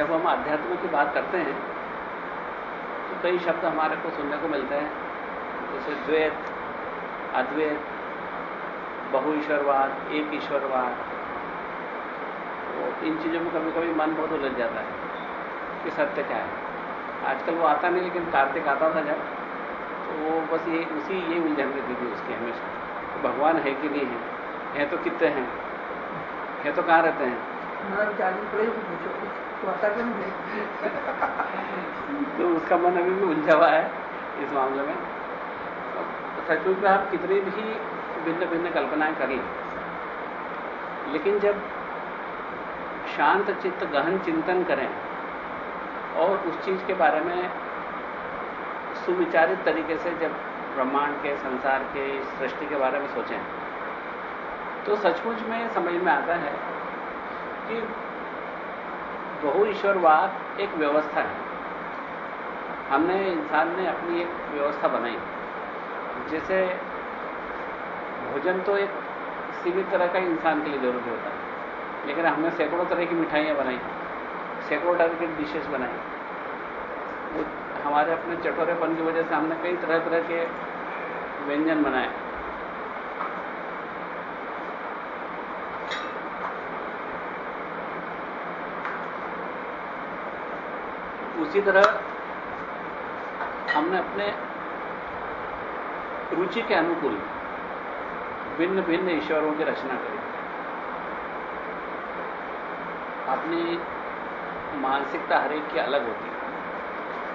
जब हम अध्यात्म की बात करते हैं तो कई शब्द हमारे को सुनने को मिलते हैं। जैसे द्वैत, अद्वैत बहु ईश्वरवाद एक ईश्वरवाद तो इन चीज़ों में कभी कभी मन बहुत उलझ जाता है कि सत्य क्या है। आजकल वो आता नहीं, लेकिन कार्तिक आता था जब तो वो बस ये, उसी ये उलझन रहती थी उसकी हमेशा। तो भगवान है कि नहीं है? है तो कितने हैं? है तो कहाँ रहते हैं? तो उसका मन अभी भी उलझा हुआ है इस मामले में। सचमुच में आप कितनी भी भिन्न भिन्न कल्पनाएँ कर लें, लेकिन जब शांत चित्त, गहन चिंतन करें और उस चीज़ के बारे में सुविचारित तरीके से जब ब्रह्मांड के, संसार के, सृष्टि के बारे में सोचें तो सचमुच में समझ में आता है कि बहु ईश्वरवाद एक व्यवस्था है। हमने इंसान ने अपनी एक व्यवस्था बनाई। जैसे भोजन तो एक सीमित तरह का इंसान के लिए ज़रूरी होता है, लेकिन हमने सैकड़ों तरह की मिठाइयाँ बनाई, सैकड़ों तरह की डिशेस बनाई। हमारे अपने चटोरेपन की वजह से हमने कई तरह तरह के व्यंजन बनाए। उसी तरह हमने अपने रुचि के अनुकूल भिन्न भिन्न ईश्वरों की रचना करी। अपनी मानसिकता हरेक की अलग होती है।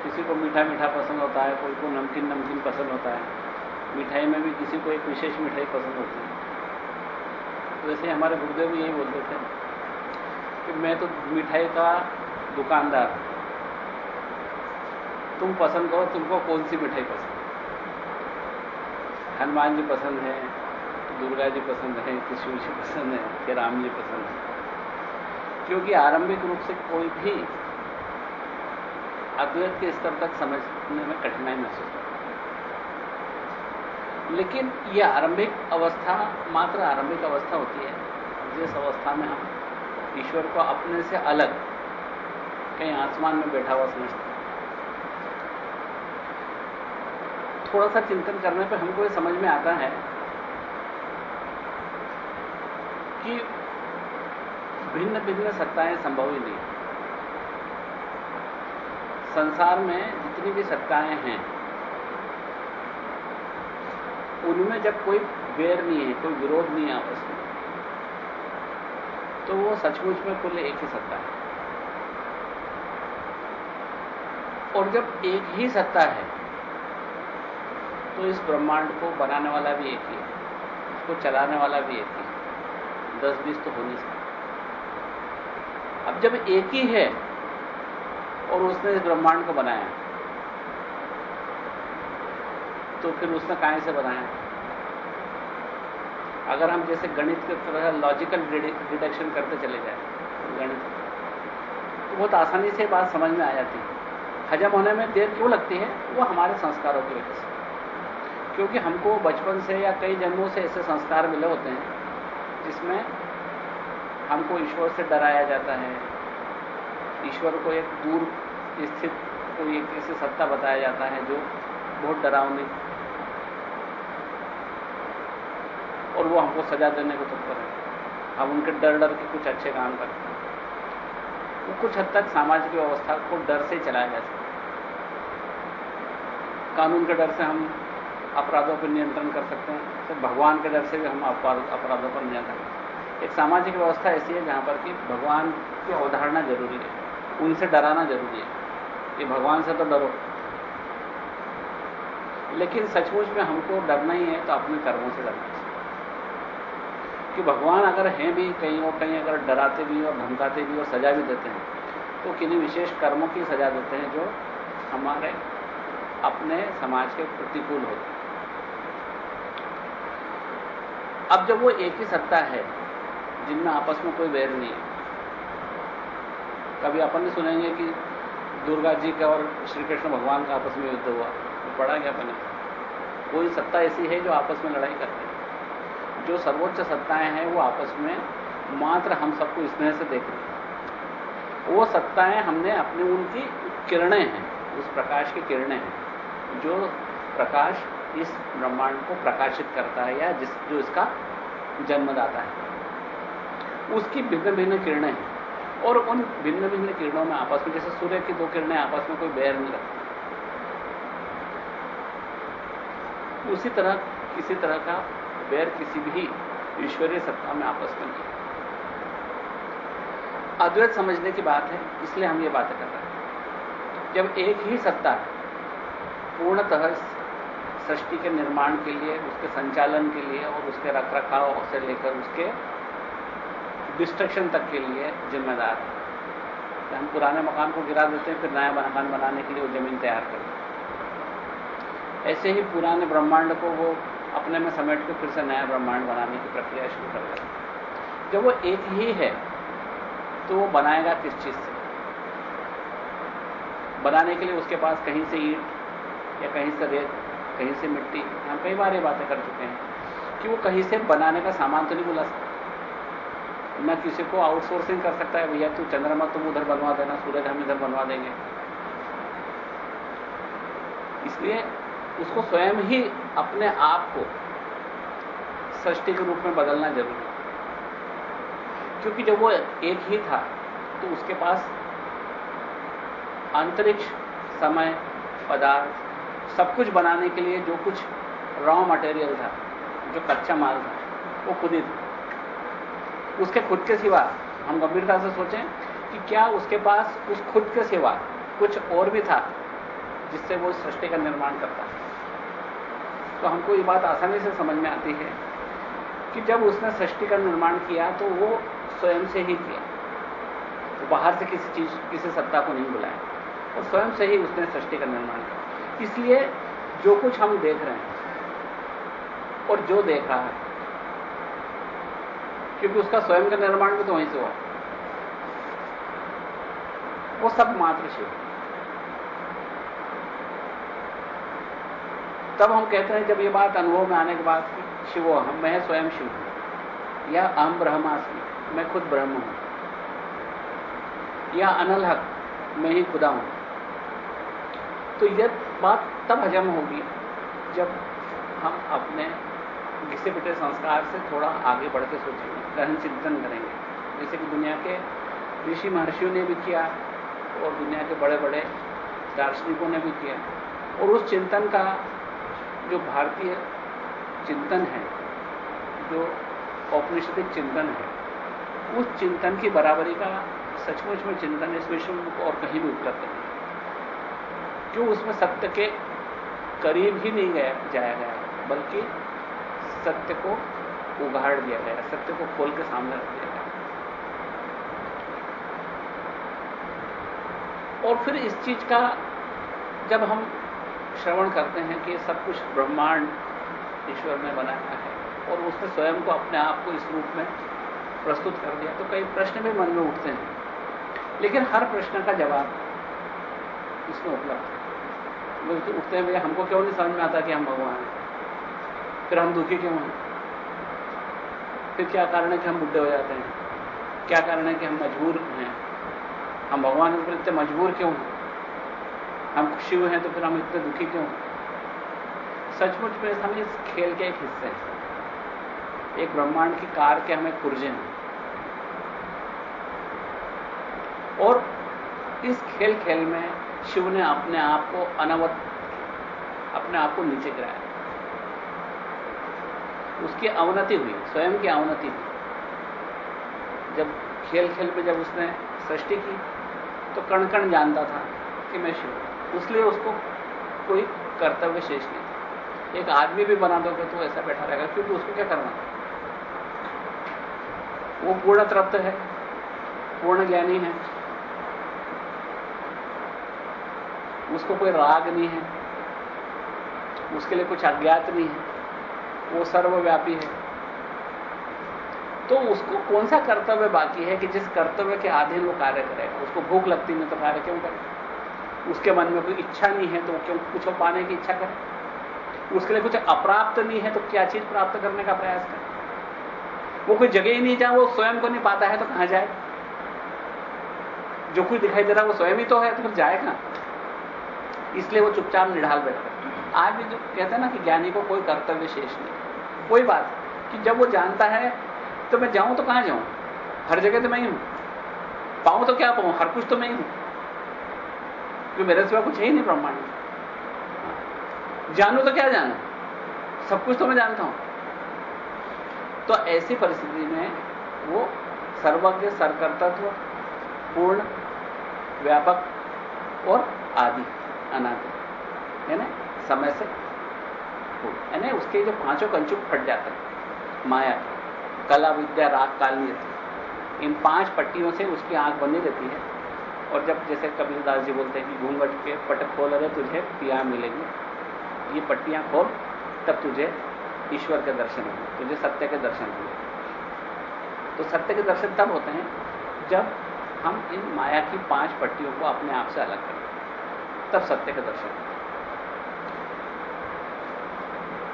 किसी को मीठा मीठा पसंद होता है, कोई को नमकीन नमकीन पसंद होता है। मिठाई में भी किसी को एक विशेष मिठाई पसंद होती है। वैसे हमारे गुरुदेव भी यही बोलते थे कि मैं तो मिठाई का दुकानदार तुम पसंद करो, तुमको कौन सी मिठाई पसंद है? हनुमान जी पसंद है, दुर्गा जी पसंद है कि शिव जी पसंद है कि राम जी पसंद है। क्योंकि आरंभिक रूप से कोई भी अद्वैत के स्तर तक समझने में कठिनाई महसूस करता लेकिन यह आरंभिक अवस्था, मात्र आरंभिक अवस्था होती है। जिस अवस्था में हम ईश्वर को अपने से अलग, कहीं आसमान में बैठा हुआ समझते थोड़ा सा चिंतन करने पर हमको ये समझ में आता है कि भिन्न भिन्न सत्ताएँ संभव ही नहीं। संसार में जितनी भी सत्ताएँ हैं, उनमें जब कोई वेर नहीं है, कोई विरोध नहीं है आपस में तो वो सचमुच में कुल एक ही सत्ता है। और जब एक ही सत्ता है तो इस ब्रह्मांड को बनाने वाला भी एक ही है। उसको चलाने वाला भी एक ही है। दस बीस तो हो नहीं सकता। अब जब एक ही है और उसने इस ब्रह्मांड को बनाया तो फिर उसने काय से बनाया? अगर हम जैसे गणित के तरह लॉजिकल डिडक्शन करते चले जाए, गणित तो बहुत आसानी से बात समझ में आ जाती है। हजम होने में देर क्यों लगती है? वो हमारे संस्कारों की वजह से। क्योंकि हमको बचपन से या कई जन्मों से ऐसे संस्कार मिले होते हैं, जिसमें हमको ईश्वर से डराया जाता है। ईश्वर को एक दूर स्थित कोई एक ऐसी सत्ता बताया जाता है जो बहुत डरावनी और वो हमको सजा देने को तत्पर है। हम उनके डर डर के कुछ अच्छे काम करते हैं। वो कुछ हद तक सामाजिक व्यवस्था को डर से चलाया जा सकता कानून के डर से हम अपराधों पर नियंत्रण कर सकते हैं तो भगवान के डर से भी हम अपराधों पर नियंत्रण एक सामाजिक व्यवस्था ऐसी है जहाँ पर कि भगवान की अवधारणा ज़रूरी है, उनसे डराना ज़रूरी है, कि भगवान से तो डरो। लेकिन सचमुच में हमको डरना ही है तो अपने कर्मों से डरना चाहिए। कि भगवान अगर हैं भी, कहीं और कहीं अगर डराते भी और धमकाते भी और सजा भी देते हैं तो किन्हीं विशेष कर्मों की सजा देते हैं जो हमारे अपने समाज के प्रतिकूल होते हैं। अब जब वो एक ही सत्ता है, जिनमें आपस में कोई वैर नहीं है। कभी अपन ने सुनेंगे कि दुर्गा जी का और श्री कृष्ण भगवान का आपस में युद्ध हुआ तो पढ़ा गया अपने कोई सत्ता ऐसी है जो आपस में लड़ाई करती है। जो सर्वोच्च सत्ताएँ हैं, वो आपस में मात्र हम सबको स्नेह से देख रही हैं। वो सत्ताएँ हमने अपने उनकी किरणें हैं, उस प्रकाश की किरणें हैं। जो प्रकाश इस ब्रह्मांड को प्रकाशित करता है या जिस, जो इसका जन्मदाता है। उसकी भिन्न भिन्न किरणें हैं और उन भिन्न भिन्न किरणों में आपस में, जैसे सूर्य की दो किरणें आपस में कोई बैर नहीं रखती। उसी तरह, किसी तरह का बैर किसी भी ईश्वरीय सत्ता में आपस में नहीं अद्वैत समझने की बात है, इसलिए हम ये बातें कर रहे हैं। जब एक ही सत्ता पूर्णतः सृष्टि के निर्माण के लिए, उसके संचालन के लिए और उसके रखरखाव से लेकर उसके डिस्ट्रक्शन तक के लिए जिम्मेदार है। तो हम पुराने मकान को गिरा देते हैं, फिर नया मकान बनाने के लिए वो ज़मीन तैयार करते ऐसे ही पुराने ब्रह्मांड को वो अपने में समेट के फिर से नया ब्रह्मांड बनाने की प्रक्रिया शुरू कर देते जब वो एक ही है तो वो बनाएगा किस चीज़ से? बनाने के लिए उसके पास कहीं से ईट या कहीं से रेत कहीं से मिट्टी, हम कई बार ये बातें कर चुके हैं कि वो कहीं से बनाने का सामान तो नहीं बुला सकता न किसी को आउटसोर्सिंग कर सकता है, भैया तू चंद्रमा तुम उधर बनवा देना, सूरज हम इधर बनवा देंगे। इसलिए उसको स्वयं ही अपने आप को सृष्टि के रूप में बदलना ज़रूरी है। क्योंकि जब वो एक ही था तो उसके पास अंतरिक्ष, समय, पदार्थ सब कुछ बनाने के लिए जो कुछ रॉ मटेरियल था, जो कच्चा माल था, वो खुद ही था। उसके खुद के सिवा, हम गंभीरता से सोचें कि क्या उसके पास उस खुद के सिवा कुछ और भी था जिससे वो सृष्टि का निर्माण करता तो हमको ये बात आसानी से समझ में आती है कि जब उसने सृष्टि का निर्माण किया तो वो स्वयं से ही किया। तो बाहर से किसी चीज़, किसी सत्ता को नहीं बुलाया। और स्वयं से ही उसने सृष्टि का निर्माण किया। इसलिए जो कुछ हम देख रहे हैं और जो देख रहा है, क्योंकि उसका स्वयं का निर्माण भी तो वहीं से हुआ। वो सब मात्र शिव। तब हम कहते हैं, जब ये बात अनुभव में आने के बाद शिवो, हम, मैं स्वयं शिव हूँ। या अहम ब्रह्मास्मि, मैं खुद ब्रह्म हूँ। या अनल हक, मैं ही खुदा हूँ। तो यह बात तब हजम होगी जब हम अपने घिसे पिटे संस्कार से थोड़ा आगे बढ़ के सोचेंगे गहन चिंतन करेंगे। जैसे कि दुनिया के ऋषि महर्षियों ने भी किया और दुनिया के बड़े बड़े दार्शनिकों ने भी किया। और उस चिंतन का जो भारतीय चिंतन है, जो औपनिषदिक चिंतन है, उस चिंतन की बराबरी का सचमुच में चिंतन इस विश्व में और कहीं भी उपलब्ध नहीं। क्यों उसमें सत्य के करीब ही नहीं गया, जाया गया बल्कि सत्य को उगाड़ दिया गया सत्य को खोल के सामने रख दिया गया और फिर इस चीज़ का जब हम श्रवण करते हैं कि सब कुछ ब्रह्मांड ईश्वर ने बनाया है और उसने स्वयं को अपने आप को इस रूप में प्रस्तुत कर दिया तो कई प्रश्न भी मन में उठते हैं। लेकिन हर प्रश्न का जवाब इसमें उपलब्ध है। तो उठते हैं, भैया, हमको क्यों नहीं समझ में आता कि हम भगवान हैं? फिर हम दुखी क्यों हैं? फिर क्या कारण है कि हम बुढ़े हो जाते हैं? क्या कारण है कि हम मजबूर हैं? हम भगवान के इतने मजबूर क्यों हैं? हम खुशी हुए हैं तो फिर हम इतने दुखी क्यों हैं? सचमुच में हम इस खेल के एक हिस्से हैं। एक ब्रह्मांड की कार के हमें पुर्जे हैं। और इस खेल खेल में शिव ने अपने आप को अनवत, अपने आप को नीचे गिराया। उसकी अवनति हुई, स्वयं की अवनति हुई। जब खेल खेल में जब उसने सृष्टि की तो कण कण जानता था कि मैं शिव इसलिए उसको कोई कर्तव्य शेष नहीं था। एक आदमी भी बना दोगे तो ऐसा बैठा रहेगा, क्योंकि उसको क्या करना वो पूर्ण तृप्त है, पूर्ण ज्ञानी है। उसको कोई राग नहीं है, उसके लिए कुछ अज्ञात नहीं है, वो सर्वव्यापी है। तो उसको कौन सा कर्तव्य बाकी है कि जिस कर्तव्य के अधीन वो कार्य करेगा उसको भूख लगती नहीं तो कार्य क्यों करे? उसके मन में कोई इच्छा नहीं है तो वो क्यों कुछ पाने की इच्छा करे? उसके लिए कुछ अप्राप्त नहीं है तो क्या चीज़ प्राप्त करने का प्रयास करे? वो कोई जगह ही नहीं जहाँ वो स्वयं को नहीं पाता है तो कहाँ जाए? जो कुछ दिखाई दे रहा है वो स्वयं ही तो है तो फिर जाए कहाँ? इसलिए वो चुपचाप निढाल बैठा आज भी जो कहते हैं ना कि ज्ञानी को कोई कर्तव्य शेष नहीं। कोई बात कि जब वो जानता है तो मैं जाऊँ तो कहाँ जाऊँ? हर जगह तो मैं ही हूँ। पाऊँ तो क्या पाऊँ? हर कुछ तो मैं ही हूँ। क्योंकि मेरे सिवा कुछ है ही नहीं ब्रह्मांड जानू तो क्या जानू? सब कुछ तो मैं जानता हूँ। तो ऐसी परिस्थिति में वो सर्वज्ञ सरकर्तत्व पूर्ण, व्यापक और आदि। अनादि है ना? समय से यानी उसके जो पाँचों कंचुक फट जाते हैं। माया कला विद्या राग काल नियति इन पाँच पट्टियों से उसकी आँख बनी रहती है। और जब जैसे कबीरदास जी बोलते हैं कि घूंघट के पट खोल रहे, तुझे पिया मिलेगी। ये पट्टियाँ खोल, तब तुझे ईश्वर के दर्शन होंगे। तुझे सत्य के दर्शन होंगे। तो सत्य के दर्शन तब होते हैं जब हम इन माया की पाँच पट्टियों को अपने आप से अलग करें। तब सत्य के दर्शन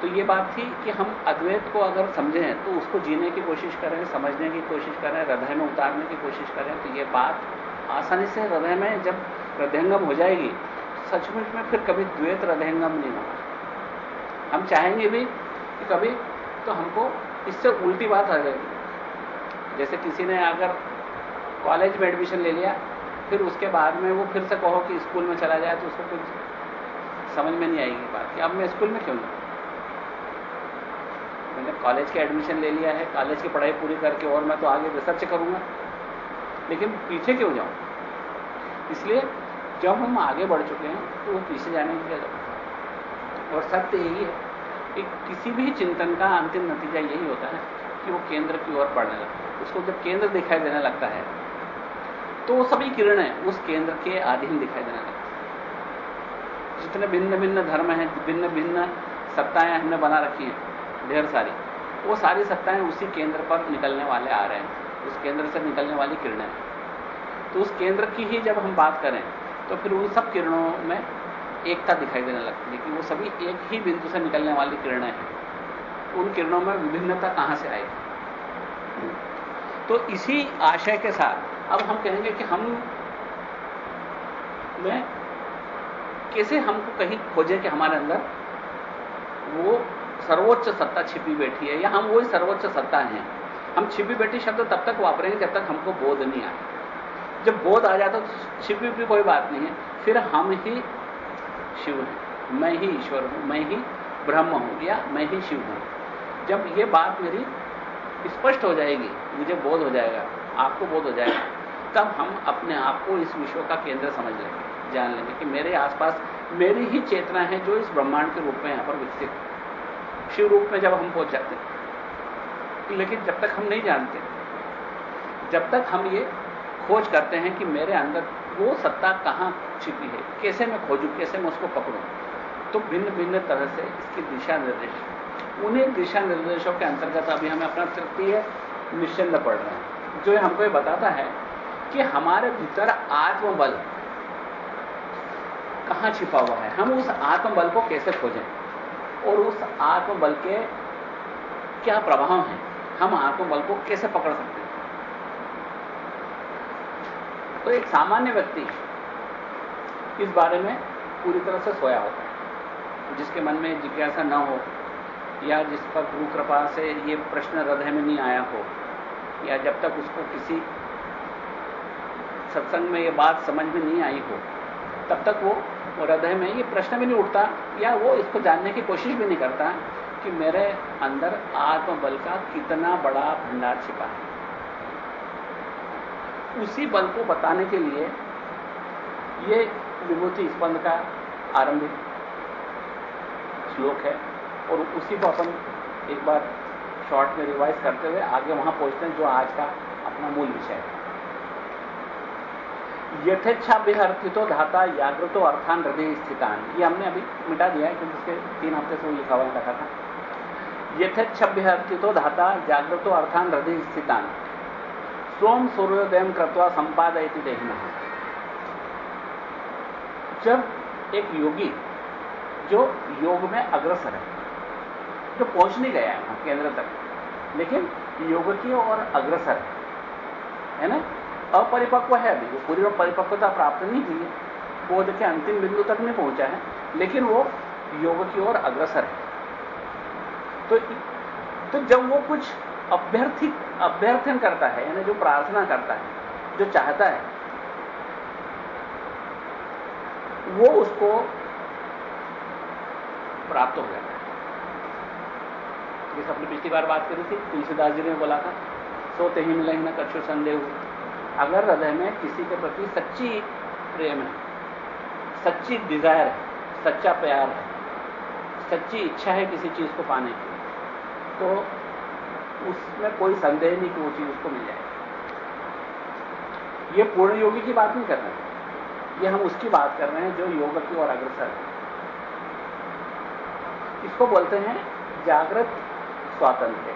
तो ये बात थी कि हम अद्वैत को अगर समझें तो उसको जीने की कोशिश करें, समझने की कोशिश करें, हृदय में उतारने की कोशिश करें तो ये बात आसानी से हृदय में जब हृदयंगम हो जाएगी सचमुच में फिर कभी द्वैत हृदयंगम नहीं होगा। हम चाहेंगे भी कि कभी तो हमको इससे उल्टी बात आ जाएगी। जैसे किसी ने अगर कॉलेज में एडमिशन ले लिया फिर उसके बाद में वो फिर से कहो कि स्कूल में चला जाए तो उसको कुछ समझ में नहीं आएगी बात कि अब मैं स्कूल में क्यों नहीं मैंने कॉलेज का एडमिशन ले लिया है, कॉलेज की पढ़ाई पूरी करके और मैं तो आगे रिसर्च करूँगा। लेकिन पीछे क्यों जाऊँ? इसलिए जब हम आगे बढ़ चुके हैं तो वो पीछे जाने की क्या ज़रूरत? और सत्य यही है कि किसी भी चिंतन का अंतिम नतीजा यही होता है कि वो केंद्र की ओर बढ़ने लगता है। उसको जब केंद्र दिखाई देने लगता है तो सभी किरणें उस केंद्र के अधीन दिखाई देने लगती जितने भिन्न भिन्न धर्म हैं भिन्न भिन्न सत्ताएँ हमने बना रखी हैं, ढेर सारी, वो सारी सत्ताएँ उसी केंद्र पर निकलने वाले आ रहे हैं, उस केंद्र से निकलने वाली किरणें। तो उस केंद्र की ही जब हम बात करें तो फिर उन सब किरणों में एकता दिखाई देने लगती है कि वो सभी एक ही बिंदु से निकलने वाली किरणें हैं। उन किरणों में विभिन्नता कहाँ से आएगी तो इसी आशय के साथ अब हम कहेंगे कि हम में कैसे हमको कहीं खोजे कि हमारे अंदर वो सर्वोच्च सत्ता छिपी बैठी है या हम वही सर्वोच्च सत्ता हैं। हम छिपी बैठी शब्द तब तक वापरेंगे जब तक हमको बोध नहीं आए। जब बोध आ जाता तो छिपी भी कोई बात नहीं है। फिर हम ही शिव हैं। मैं ही ईश्वर हूँ, मैं ही ब्रह्म हूँ या मैं ही शिव हूँ। जब ये बात मेरी स्पष्ट हो जाएगी, मुझे बोध हो जाएगा, आपको बोध हो जाएगा। तब हम अपने आप को इस विश्व का केंद्र समझ लेंगे, जान लेंगे कि मेरे आसपास मेरी ही चेतना है जो इस ब्रह्मांड के रूप में यहाँ पर विकसित शिव रूप में जब हम पहुँच जाते हैं, लेकिन जब तक हम नहीं जानते, जब तक हम ये खोज करते हैं कि मेरे अंदर वो सत्ता कहाँ छिपी है, कैसे मैं खोजूं, कैसे मैं उसको पकड़ूं तो भिन्न भिन्न तरह से इसकी दिशा निर्देश उन्हीं दिशा निर्देशों के अंतर्गत अभी हमें अपना तृतीय निश्चंद पढ़ रहे हैं। जो हमको ये बताता है कि हमारे भीतर आत्मबल कहाँ छिपा हुआ है? हम उस आत्मबल को कैसे खोजें? और उस आत्मबल के क्या प्रभाव हैं? हम आत्मबल को कैसे पकड़ सकते हैं? तो एक सामान्य व्यक्ति इस बारे में पूरी तरह से सोया होता है, जिसके मन में जिज्ञासा न हो, या जिस पर गुरु कृपा से ये प्रश्न हृदय में नहीं आया हो, या जब तक उसको किसी सत्संग में ये बात समझ में नहीं आई हो, तब तक वो हृदय में ये प्रश्न भी नहीं उठता, या वो इसको जानने की कोशिश भी नहीं करता कि मेरे अंदर आत्मबल का कितना बड़ा भंडार छिपा है। उसी बल को बताने के लिए ये विभूति स्पंद का आरंभिक श्लोक है, और उसी को अपन एक बार शॉर्ट में रिवाइज करते हुए आगे वहाँ पहुँचते हैं, जो आज का अपना मूल विषय है। यथेच्छाभ्यर्थितो धाता जागृतो अर्थान हृदय स्थितान। ये हमने अभी मिटा दिया है, क्योंकि इसके तीन हफ़्ते से वो लिखा हुआ रखा था। यथेच्छभ्यर्थितो धाता जागृतो अर्थान हृदय स्थितान। सोम सूर्योदय कृत्वा संपादयति देहना। जब एक योगी जो योग में अग्रसर है, जो पहुँच नहीं गया है, केंद्र तक, लेकिन योग की और अग्रसर है है ना? अपरिपक्व है अभी वो पूरी परिपक्वता प्राप्त नहीं की है। बोध के अंतिम बिंदु तक नहीं पहुँचा है, लेकिन वो योग की ओर अग्रसर है। तो तो जब वो कुछ अभ्यर्थी, अभ्यर्थन करता है, यानी जो प्रार्थना करता है, जो चाहता है, वो उसको प्राप्त हो जाता है। जिस अपनी पिछली बार बात करी थी, तुलसीदास जी ने बोला था, सोते ही मिले न कछु संदेह अगर हृदय में किसी के प्रति सच्ची प्रेम है, सच्ची डिज़ायर है, सच्चा प्यार है, सच्ची इच्छा है किसी चीज़ को पाने की तो उसमें कोई संदेह नहीं कि वो चीज़ उसको मिल जाएगी ये पूर्ण योगी की बात नहीं कर रहे हैं। ये हम उसकी बात कर रहे हैं जो योग की ओर अग्रसर है। इसको बोलते हैं जागृत स्वातंत्र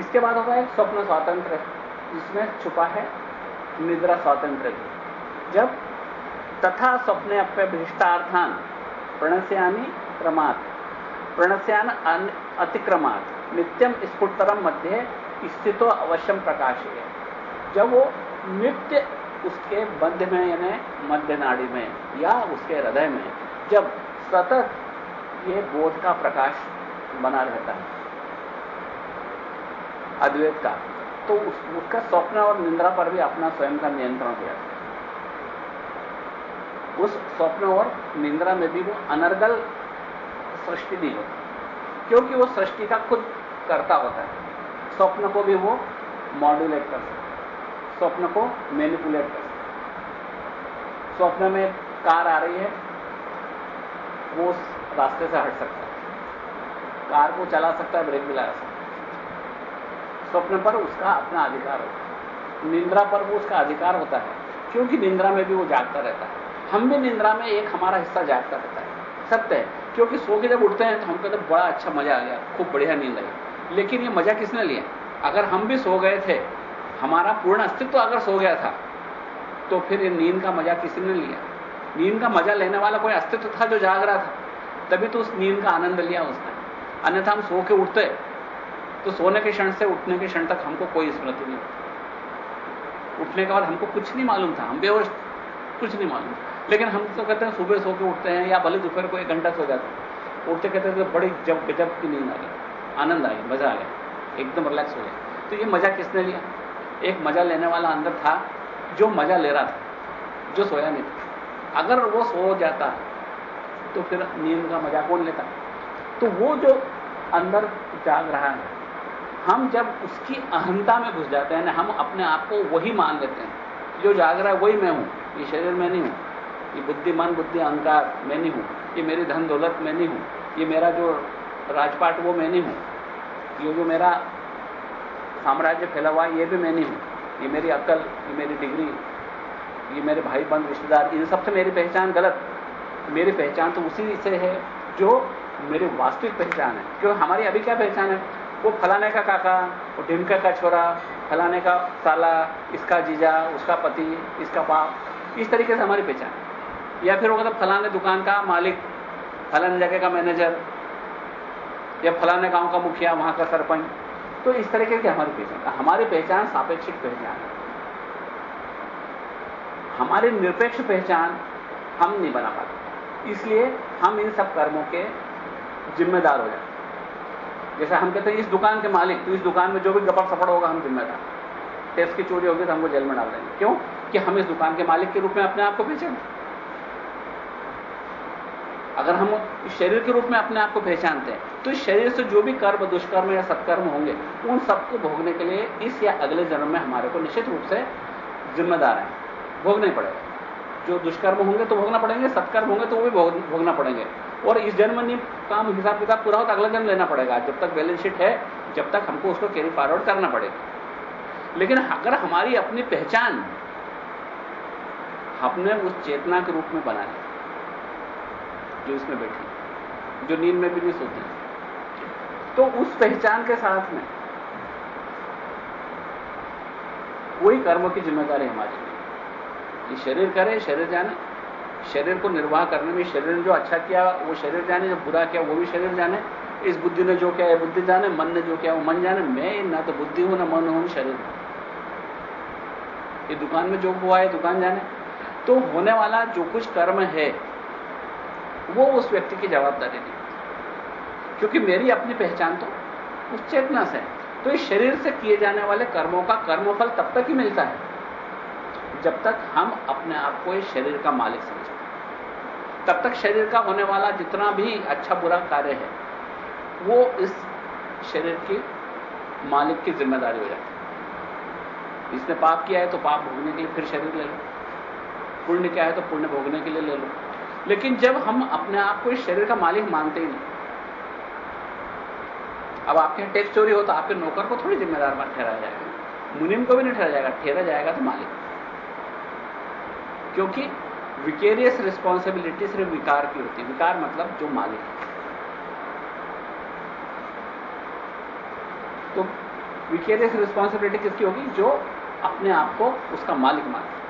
इसके बाद होगा एक स्वप्न स्वातंत्र जिसमें छुपा है निद्रा स्वातंत्र भी जब तथा स्वप्ने अपने अप्यभिष्टार्थान प्रणस्यानी क्रमात् प्रणस्यान अतिक्रमात् नित्यम स्फुटतरम मध्य स्थितो अवश्यम प्रकाश। है जब वो नित्य उसके मध्य में यानी मध्य नाड़ी में या उसके हृदय में जब सतत ये बोध का प्रकाश बना रहता है। अद्वैत का। तो उस, उसका स्वप्न और निंद्रा पर भी अपना स्वयं का नियंत्रण जाता उस स्वप्न और निंद्रा में भी वो अनर्गल सृष्टि नहीं होती क्योंकि वो सृष्टि का खुद करता होता है। स्वप्न को भी वो मॉड्यूलेट कर सकता स्वप्न को मैनिपुलेट कर सकता स्वप्न में कार आ रही है वो उस रास्ते से हट सकता है। कार को चला सकता है ब्रेक भी लगा सकता है। स्वप्न पर उसका अपना अधिकार होता है। निंद्रा पर वो उसका अधिकार होता है, क्योंकि निंद्रा में भी वो जागता रहता है। हम भी निंद्रा में एक हमारा हिस्सा जागता रहता है। सत्य है, क्योंकि सो के जब उठते हैं तो हमको तो बड़ा अच्छा मज़ा आ गया, खूब बढ़िया नींद आई। लेकिन ये मज़ा किसने लिया? अगर हम भी सो गए थे, हमारा पूर्ण अस्तित्व अगर सो गया था तो फिर ये नींद का मज़ा किसने लिया? नींद का मज़ा लेने वाला कोई अस्तित्व था जो जाग रहा था? तभी तो उस नींद का आनंद लिया उसने। अन्यथा हम सो के उठते तो सोने के क्षण से उठने के क्षण तक हमको कोई स्मृति नहीं होती। उठने के बाद हमको कुछ नहीं मालूम था, हम बेहोश कुछ नहीं मालूम लेकिन हम तो कहते हैं सुबह सो के उठते हैं या भले दोपहर को एक घंटा सो जाते हैं। उठते कहते हैं तो बड़ी जब गजब की नींद आ गई आनंद आ गया मज़ा आ गया एकदम रिलैक्स हो गया तो ये मज़ा किसने लिया? एक मज़ा लेने वाला अंदर था, जो मज़ा ले रहा था, जो सोया नहीं था। अगर वो सो जाता तो फिर नींद का मज़ा कौन लेता? तो वो जो अंदर जाग रहा है हम जब उसकी अहंता में घुस जाते हैं ना, हम अपने आप को वही मान लेते हैं। जो जाग रहा है वही मैं हूँ। ये शरीर में नहीं हूँ। ये बुद्धिमान बुद्धि, अहंकार मैं नहीं हूँ। ये मेरी धन, दौलत मैं नहीं हूँ। ये मेरा जो राजपाट वो मैं नहीं हूँ। ये जो मेरा साम्राज्य फैला हुआ ये भी मैं नहीं हूँ। ये मेरी अकल ये मेरी डिग्री, ये मेरे भाई बंद रिश्तेदार, इन सबसे मेरी पहचान गलत। मेरी पहचान तो उसी से है जो मेरी वास्तविक पहचान है। क्यों? हमारी अभी क्या पहचान है? वो फलाने का काका, वो ढिमका का छोरा, फलाने का साला, इसका जीजा, उसका पति, इसका बाप, इस तरीके से हमारी पहचान या फिर वो मतलब फलाने दुकान का मालिक, फलाने जगह का मैनेजर, या फलाने गाँव का मुखिया, वहाँ का सरपंच तो इस तरीके की हमारी पहचान हमारी पहचान सापेक्षिक पहचान है। हमारी निरपेक्ष पहचान हम नहीं बना पाते। इसलिए हम इन सब कर्मों के जिम्मेदार हो जाते जैसे हम कहते हैं, इस दुकान के मालिक तो इस दुकान में जो भी गपड़ सपड़ होगा, हम जिम्मेदार टेस्ट की चोरी होगी तो हमको जेल में डाल देंगे। क्यों? कि हम इस दुकान के मालिक के रूप में अपने आप को पहचानते अगर हम शरीर के रूप में अपने आप को पहचानते हैं तो इस शरीर से जो भी कर्म, दुष्कर्म या सत्कर्म होंगे, उन सबको भोगने के लिए इस या अगले जन्म में हमारे को निश्चित रूप से जिम्मेदार है। भोगना पड़ेगा। जो दुष्कर्म होंगे तो भोगना पड़ेंगे, सत्कर्म होंगे तो वो भी भोगना पड़ेंगे। और इस जन्म में काम हिसाब किताब पूरा हो तो अगला जन्म लेना पड़ेगा। जब तक बैलेंस शीट है, जब तक हमको उसको कैरी फॉरवर्ड करना पड़ेगा लेकिन अगर हमारी अपनी पहचान हमने उस चेतना के रूप में बना ली जो इसमें बैठी, जो नींद में भी नहीं सोती तो उस पहचान के साथ में वही कर्म की ज़िम्मेदारी हमारी कि शरीर करे, शरीर जाने। शरीर को निर्वाह करने में शरीर ने जो अच्छा किया, वो शरीर जाने, जो बुरा किया, वो भी शरीर जाने। इस बुद्धि ने जो किया है बुद्धि जाने, मन ने जो किया, वो मन जाने। मैं ना तो बुद्धि हूँ, ना मन हूँ शरीर। हूँ ये दुकान में जो हुआ है, दुकान जाने। तो होने वाला जो कुछ कर्म है, वो उस व्यक्ति की जवाबदारी नहीं क्योंकि मेरी अपनी पहचान तो उस चेतना से है। तो इस शरीर से किए जाने वाले कर्मों का कर्मफल तब तक ही मिलता है। जब तक हम अपने आप को इस शरीर का मालिक समझते हैं तब तक शरीर का होने वाला जितना भी अच्छा बुरा कार्य है, वो इस शरीर की मालिक की ज़िम्मेदारी हो जाती है। इसने पाप किया है तो पाप भोगने के लिए फिर शरीर ले लो। पुण्य क्या है तो पुण्य भोगने के लिए ले लो। लेकिन जब हम अपने आप को इस शरीर का मालिक मानते ही नहीं, अब आपके यहाँ टैक्स चोरी हो तो आपके नौकर को थोड़ी जिम्मेदार ठहराया जाएगा। मुनिम को भी नहीं ठहराया जाएगा, ठहरा जाएगा तो मालिक। क्योंकि विकेरियस रिस्पॉन्सिबिलिटी सिर्फ़ विकार की होती है। विकार मतलब जो मालिक है। तो विकेरियस रिस्पॉन्सिबिलिटी किसकी होगी? जो अपने आप को उसका मालिक मानता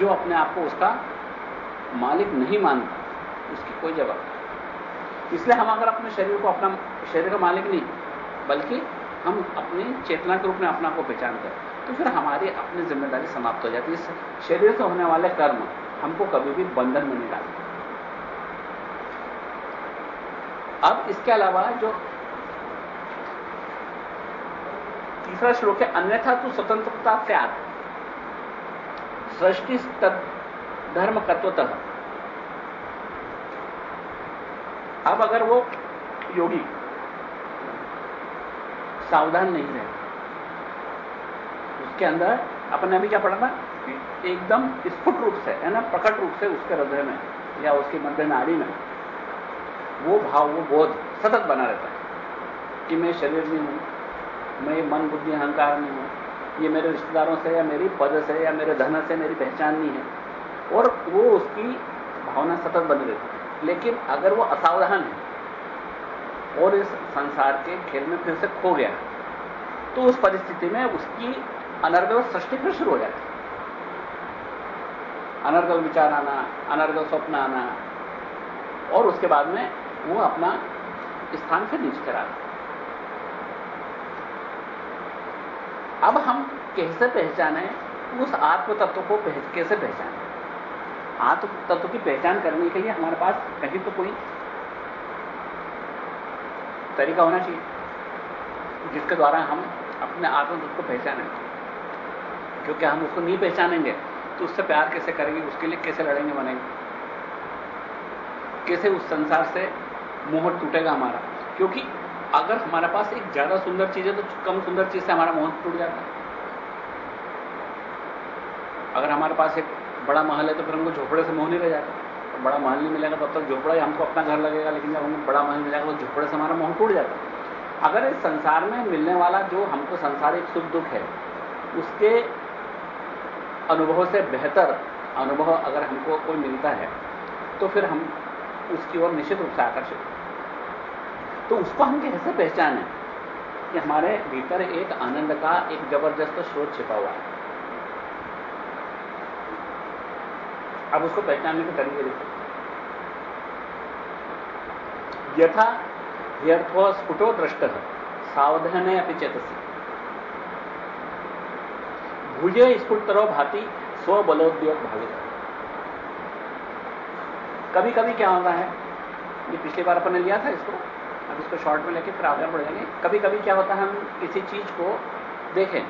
जो अपने आप को उसका मालिक नहीं मानता, उसकी कोई जवाब नहीं। इसलिए हम अगर अपने शरीर को अपना, शरीर का मालिक नहीं, बल्कि हम अपनी चेतना के रूप में अपना को पहचानते हैं। तो फिर हमारी अपनी ज़िम्मेदारी समाप्त हो जाती है। इस शरीर से होने वाले कर्म हमको कभी भी बंधन में नहीं डालते। अब इसके अलावा जो तीसरा श्लोक है, अन्यथा तो स्वतंत्रता से आते सृष्टि धर्म तत्वतः। अब अगर वो योगी, सावधान नहीं रहे उसके अंदर अपने अभी क्या पढ़ा था? कि एकदम स्फुट रूप से है ना प्रकट रूप से उसके हृदय में या उसकी मध्य नाड़ी में वो भाव वो बोध सतत बना रहता है कि मैं शरीर नहीं हूँ मैं मन बुद्धि अहंकार नहीं हूँ ये मेरे रिश्तेदारों से या मेरी पद से या मेरे धन से मेरी पहचान नहीं है। और वो उसकी भावना सतत बनी रहती है। लेकिन अगर वो असावधान है और इस संसार के खेल में फिर से खो गया तो उस परिस्थिति में उसकी अनर्गल सृष्टि फिर शुरू हो जाती अनर्गल विचार आना अनर्गल स्वप्न आना, और उसके बाद में वो अपना स्थान फिर नीचे करा अब हम कैसे पहचाने, उस आत्म तत्व को कैसे पहचाने? आत्म तत्व की पहचान करने के लिए हमारे पास कहीं तो कोई तरीका होना चाहिए, जिसके द्वारा हम अपने आत्म तत्व को पहचानेंगे क्योंकि हम उसको नहीं पहचानेंगे तो उससे प्यार कैसे करेंगे, उसके लिए कैसे लड़ेंगे बनेंगे कैसे उस संसार से मोह टूटेगा हमारा? क्योंकि अगर हमारे पास एक ज़्यादा सुंदर चीज़ है तो कम सुंदर चीज़ से हमारा मोह टूट जाता है। अगर हमारे पास एक बड़ा महल है तो फिर हमको झोपड़े से मोह नहीं रह जाता। तो बड़ा महल नहीं मिलेगा, तब तक झोपड़ा हमको अपना घर लगेगा, लेकिन जब हमको बड़ा महल मिलेगा तो झोपड़े से हमारा मोह टूट जाता अगर इस संसार में मिलने वाला जो हमको संसारिक सुख दुख है, उसके अनुभव से बेहतर अनुभव अगर हमको कोई मिलता है तो फिर हम उसकी ओर निश्चित रूप से आकर्षित तो उसको हम कैसे पहचाने कि हमारे भीतर एक आनंद का, एक ज़बरदस्त स्रोत छिपा हुआ है? अब उसको पहचानने के तरीके देखो। यथा व्यर्थो स्फुटो दृष्ट सावधान है अपनी चेतसी। भुजे स्फुटतरो भाती स्वबलोद्योग भावित कभी कभी क्या होता है? ये पिछली बार अपन ने लिया था इसको, अब इसको शॉर्ट में लेके फिर आगे बढ़ जाएँगे। कभी कभी क्या होता है, हम किसी चीज़ को देखें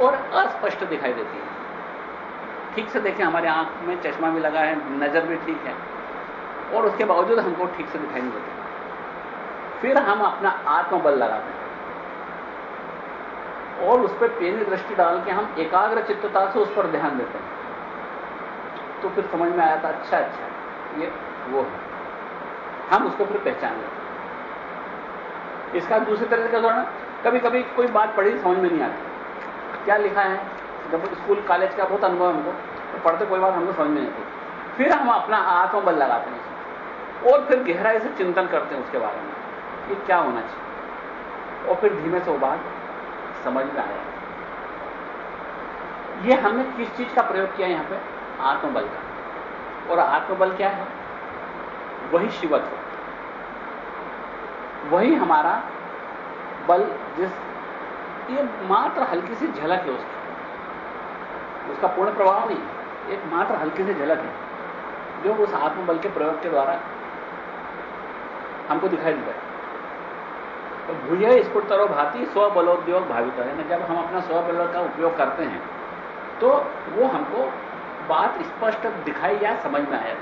और अस्पष्ट दिखाई देती है। ठीक से देखें, हमारे आँख में चश्मा भी लगा है, नज़र भी ठीक है, और उसके बावजूद हमको ठीक से दिखाई नहीं देता। फिर हम अपना आत्मबल लगाते हैं। और उस पर पेनी दृष्टि डाल के हम एकाग्र चित्तता से उस पर ध्यान देते हैं। तो फिर समझ में आया था अच्छा अच्छा ये वो है। हम उसको फिर पहचान लेते इसका दूसरी तरह से क्या कभी कभी कोई बात पढ़ी समझ में नहीं आती। क्या लिखा है? जब स्कूल, कॉलेज का बहुत अनुभव हमको तो पढ़ते कोई बात हमको समझ में नहीं आती। फिर हम अपना आत्मबल लगाते हैं और फिर गहराई से चिंतन करते हैं उसके बारे में ये क्या होना चाहिए। और फिर धीमे से वो बात समझ में आया। ये हमने किस चीज़ का प्रयोग किया यहाँ पे? आत्मबल का। और आत्मबल क्या है? वही शिवत्व। वही हमारा बल जिस, ये मात्र हल्की सी झलक है उसकी। उसका पूर्ण प्रभाव नहीं एक मात्र हल्की से झलक है, जो उस आत्मबल के प्रयोग के द्वारा हमको दिखाई देता है। तो भूय स्फुटतरो भाती स्वबलोद्योग भावित है। जब हम अपना स्वबल का उपयोग करते हैं। तो वो हमको बात स्पष्ट दिखाई या समझ में आया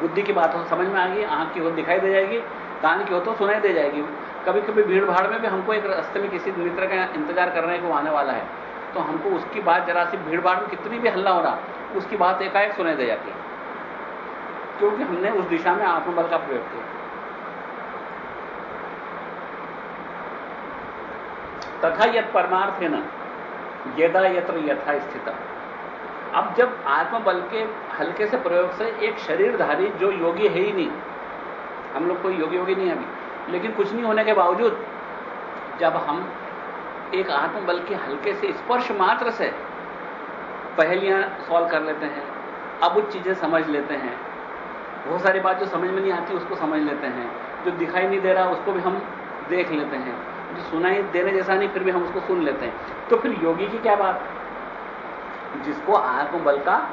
बुद्धि की बात हो समझ में आ गई आँख की हो दिखाई दे जाएगी, कान की हो तो सुनाई दे जाएगी। कभी कभी भीड़ भाड़ में भी हमको एक रास्ते में किसी मित्र का इंतज़ार करने को आने वाला है। तो हमको उसकी बात जरा सी भीड़ भाड़ में कितनी भी हल्ला हो रहा, उसकी बात एकाएक सुनाई दे जाती है। क्योंकि हमने उस दिशा में आत्मबल का प्रयोग किया। तथा यद परमार्थ है ना यदा यत्र यथा स्थित अब जब आत्मबल के हल्के से प्रयोग से एक शरीरधारी जो योगी है ही नहीं, हम लोग कोई योगी योगी नहीं अभी, लेकिन कुछ नहीं होने के बावजूद, जब हम एक आत्मबल के हल्के से स्पर्श मात्र से पहलियाँ सॉल्व कर लेते हैं, अब उस चीज़ें समझ लेते हैं, बहुत सारी बात जो समझ में नहीं आती उसको समझ लेते हैं, जो दिखाई नहीं दे रहा उसको भी हम देख लेते हैं। सुनाई देने जैसा नहीं, फिर भी हम उसको सुन लेते हैं। तो फिर योगी की क्या बात? जिसको आत्मबल का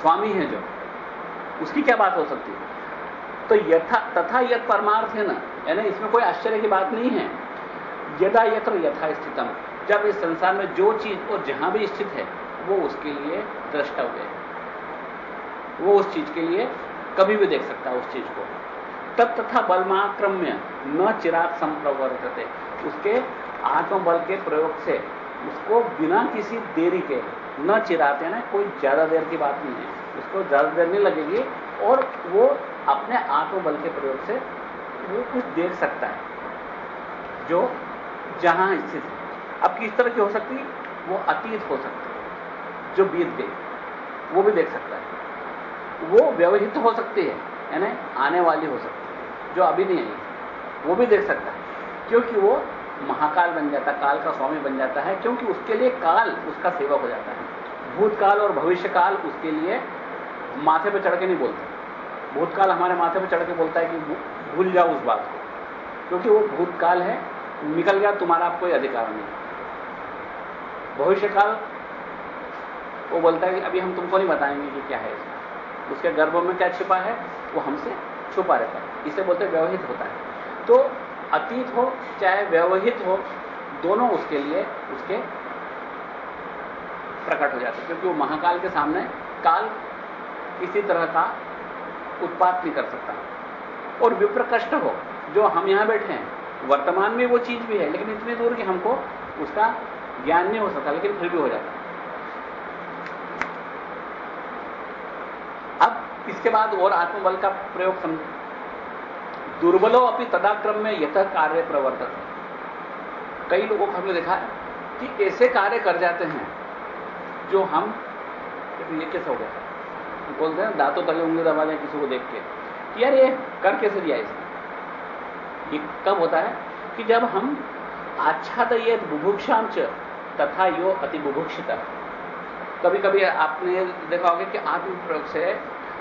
स्वामी है जो, उसकी क्या बात हो सकती है? तो यथा, तथा यथ परमार्थ है ना? यानी इसमें कोई आश्चर्य की बात नहीं है। यदा यत्र यथा स्थितम। जब इस संसार में जो चीज़ और जहाँ भी स्थित है, वो उसके लिए द्रष्टव्य है। वो उस चीज़ के लिए कभी भी देख सकता है उस चीज़ को। तब तथा बलमाक्रम्य न चिराग संप्रवर्तते। उसके आत्मबल के प्रयोग से। उसको बिना किसी देरी के न चिराते ना कोई ज़्यादा देर की बात नहीं है। उसको ज़्यादा देर नहीं लगेगी और वो अपने आत्मबल के प्रयोग से वो कुछ देख सकता है, जो जहाँ स्थित है। अब किस तरह की हो सकती वो अतीत हो सकती है, जो बीत गई, वो भी देख सकता है। वो व्यवहित हो सकती है, यानी आने वाली हो सकती है, जो अभी नहीं आई, वो भी देख सकता है, क्योंकि वो महाकाल बन जाता काल का स्वामी बन जाता है, क्योंकि उसके लिए काल उसका सेवक हो जाता है। भूतकाल और भविष्य काल उसके लिए माथे पर चढ़ के नहीं बोलते। भूतकाल हमारे माथे पर चढ़ के बोलता है कि भूल जाओ उस बात को। क्योंकि वो भूतकाल है, निकल गया, तुम्हारा कोई अधिकार नहीं। भविष्यकाल, वो बोलता है कि अभी हम तुमको नहीं बताएँगे कि क्या है इसमें। उसके गर्भ में क्या छिपा है, वो हमसे छुपा रहता है। इसे बोलते व्यवहित होता है। तो अतीत हो, चाहे व्यवहित हो, दोनों उसके लिए उसके प्रकट हो जाते क्योंकि वो महाकाल के सामने काल किसी तरह का उत्पात नहीं कर सकता। और विप्रकष्ट हो, जो हम यहाँ बैठे हैं, वर्तमान में वो चीज़ भी है, लेकिन इतनी दूर कि हमको उसका ज्ञान नहीं हो सकता, लेकिन फिर भी हो जाता अब इसके बाद और आत्मबल का प्रयोग दुर्बलो अपनी तदाक्रम में यथ कार्य प्रवर्तक कई लोगों को हमने देखा है कि ऐसे कार्य कर जाते हैं जो हम ये कैसे हो। गया बोलते हैं, दांतों तले उंगली दबा दें किसी को देख के कि यार ये कर कैसे दिया इसने? ये कब होता है कि जब हम आच्छाद ये बुभुक्षाम च तथा यो अति बुभुक्षिता। कभी कभी आपने देखा होगा कि आत्म प्रयोग से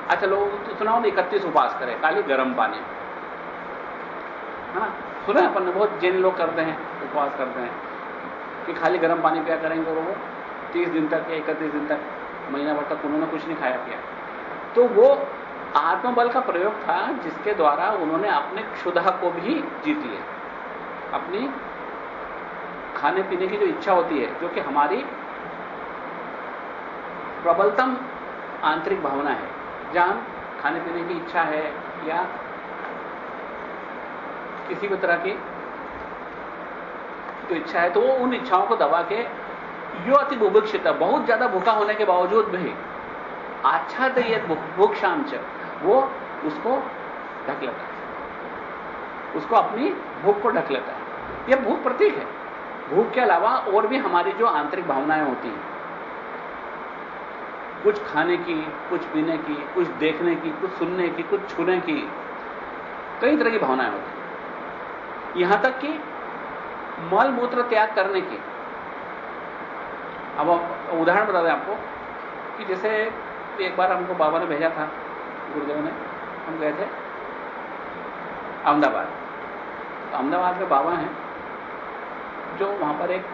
अच्छा लोग तो सुनाओ इकतीस उपास करें खाली गर्म पानी। में है ना? सुने अपन ने बहुत? जैन लोग करते हैं, उपवास करते हैं। कि खाली गर्म पानी पिया करेंगे और वो तीस दिन तक या इकतीस दिन तक, महीना भर तक उन्होंने कुछ नहीं खाया पिया। तो वो आत्मबल का प्रयोग था जिसके द्वारा उन्होंने अपने क्षुधा को भी जीत लिया। अपनी खाने पीने की जो इच्छा होती है, जो कि हमारी प्रबलतम आंतरिक भावना है। जहाँ खाने पीने की इच्छा है या किसी भी तरह की तो इच्छा है तो वो उन इच्छाओं को दबा के यो अति बुभुक्षित बहुत ज़्यादा भूखा होने के बावजूद भी आच्छाद ये भूक्षाम च वो उसको ढक लेता है। उसको अपनी भूख को ढक लेता है। यह भूख प्रतीक है। भूख के अलावा और भी हमारी जो आंतरिक भावनाएँ होती हैं, कुछ खाने की, कुछ पीने की, कुछ देखने की, कुछ सुनने की, कुछ छूने की, कई तरह की भावनाएँ होती हैं। यहाँ तक कि मल मूत्र त्याग करने की। अब उदाहरण बता दें आपको कि जैसे एक बार हमको बाबा ने भेजा था, गुरुदेव ने, हम गए थे अहमदाबाद। तो अहमदाबाद में बाबा हैं, जो वहाँ पर एक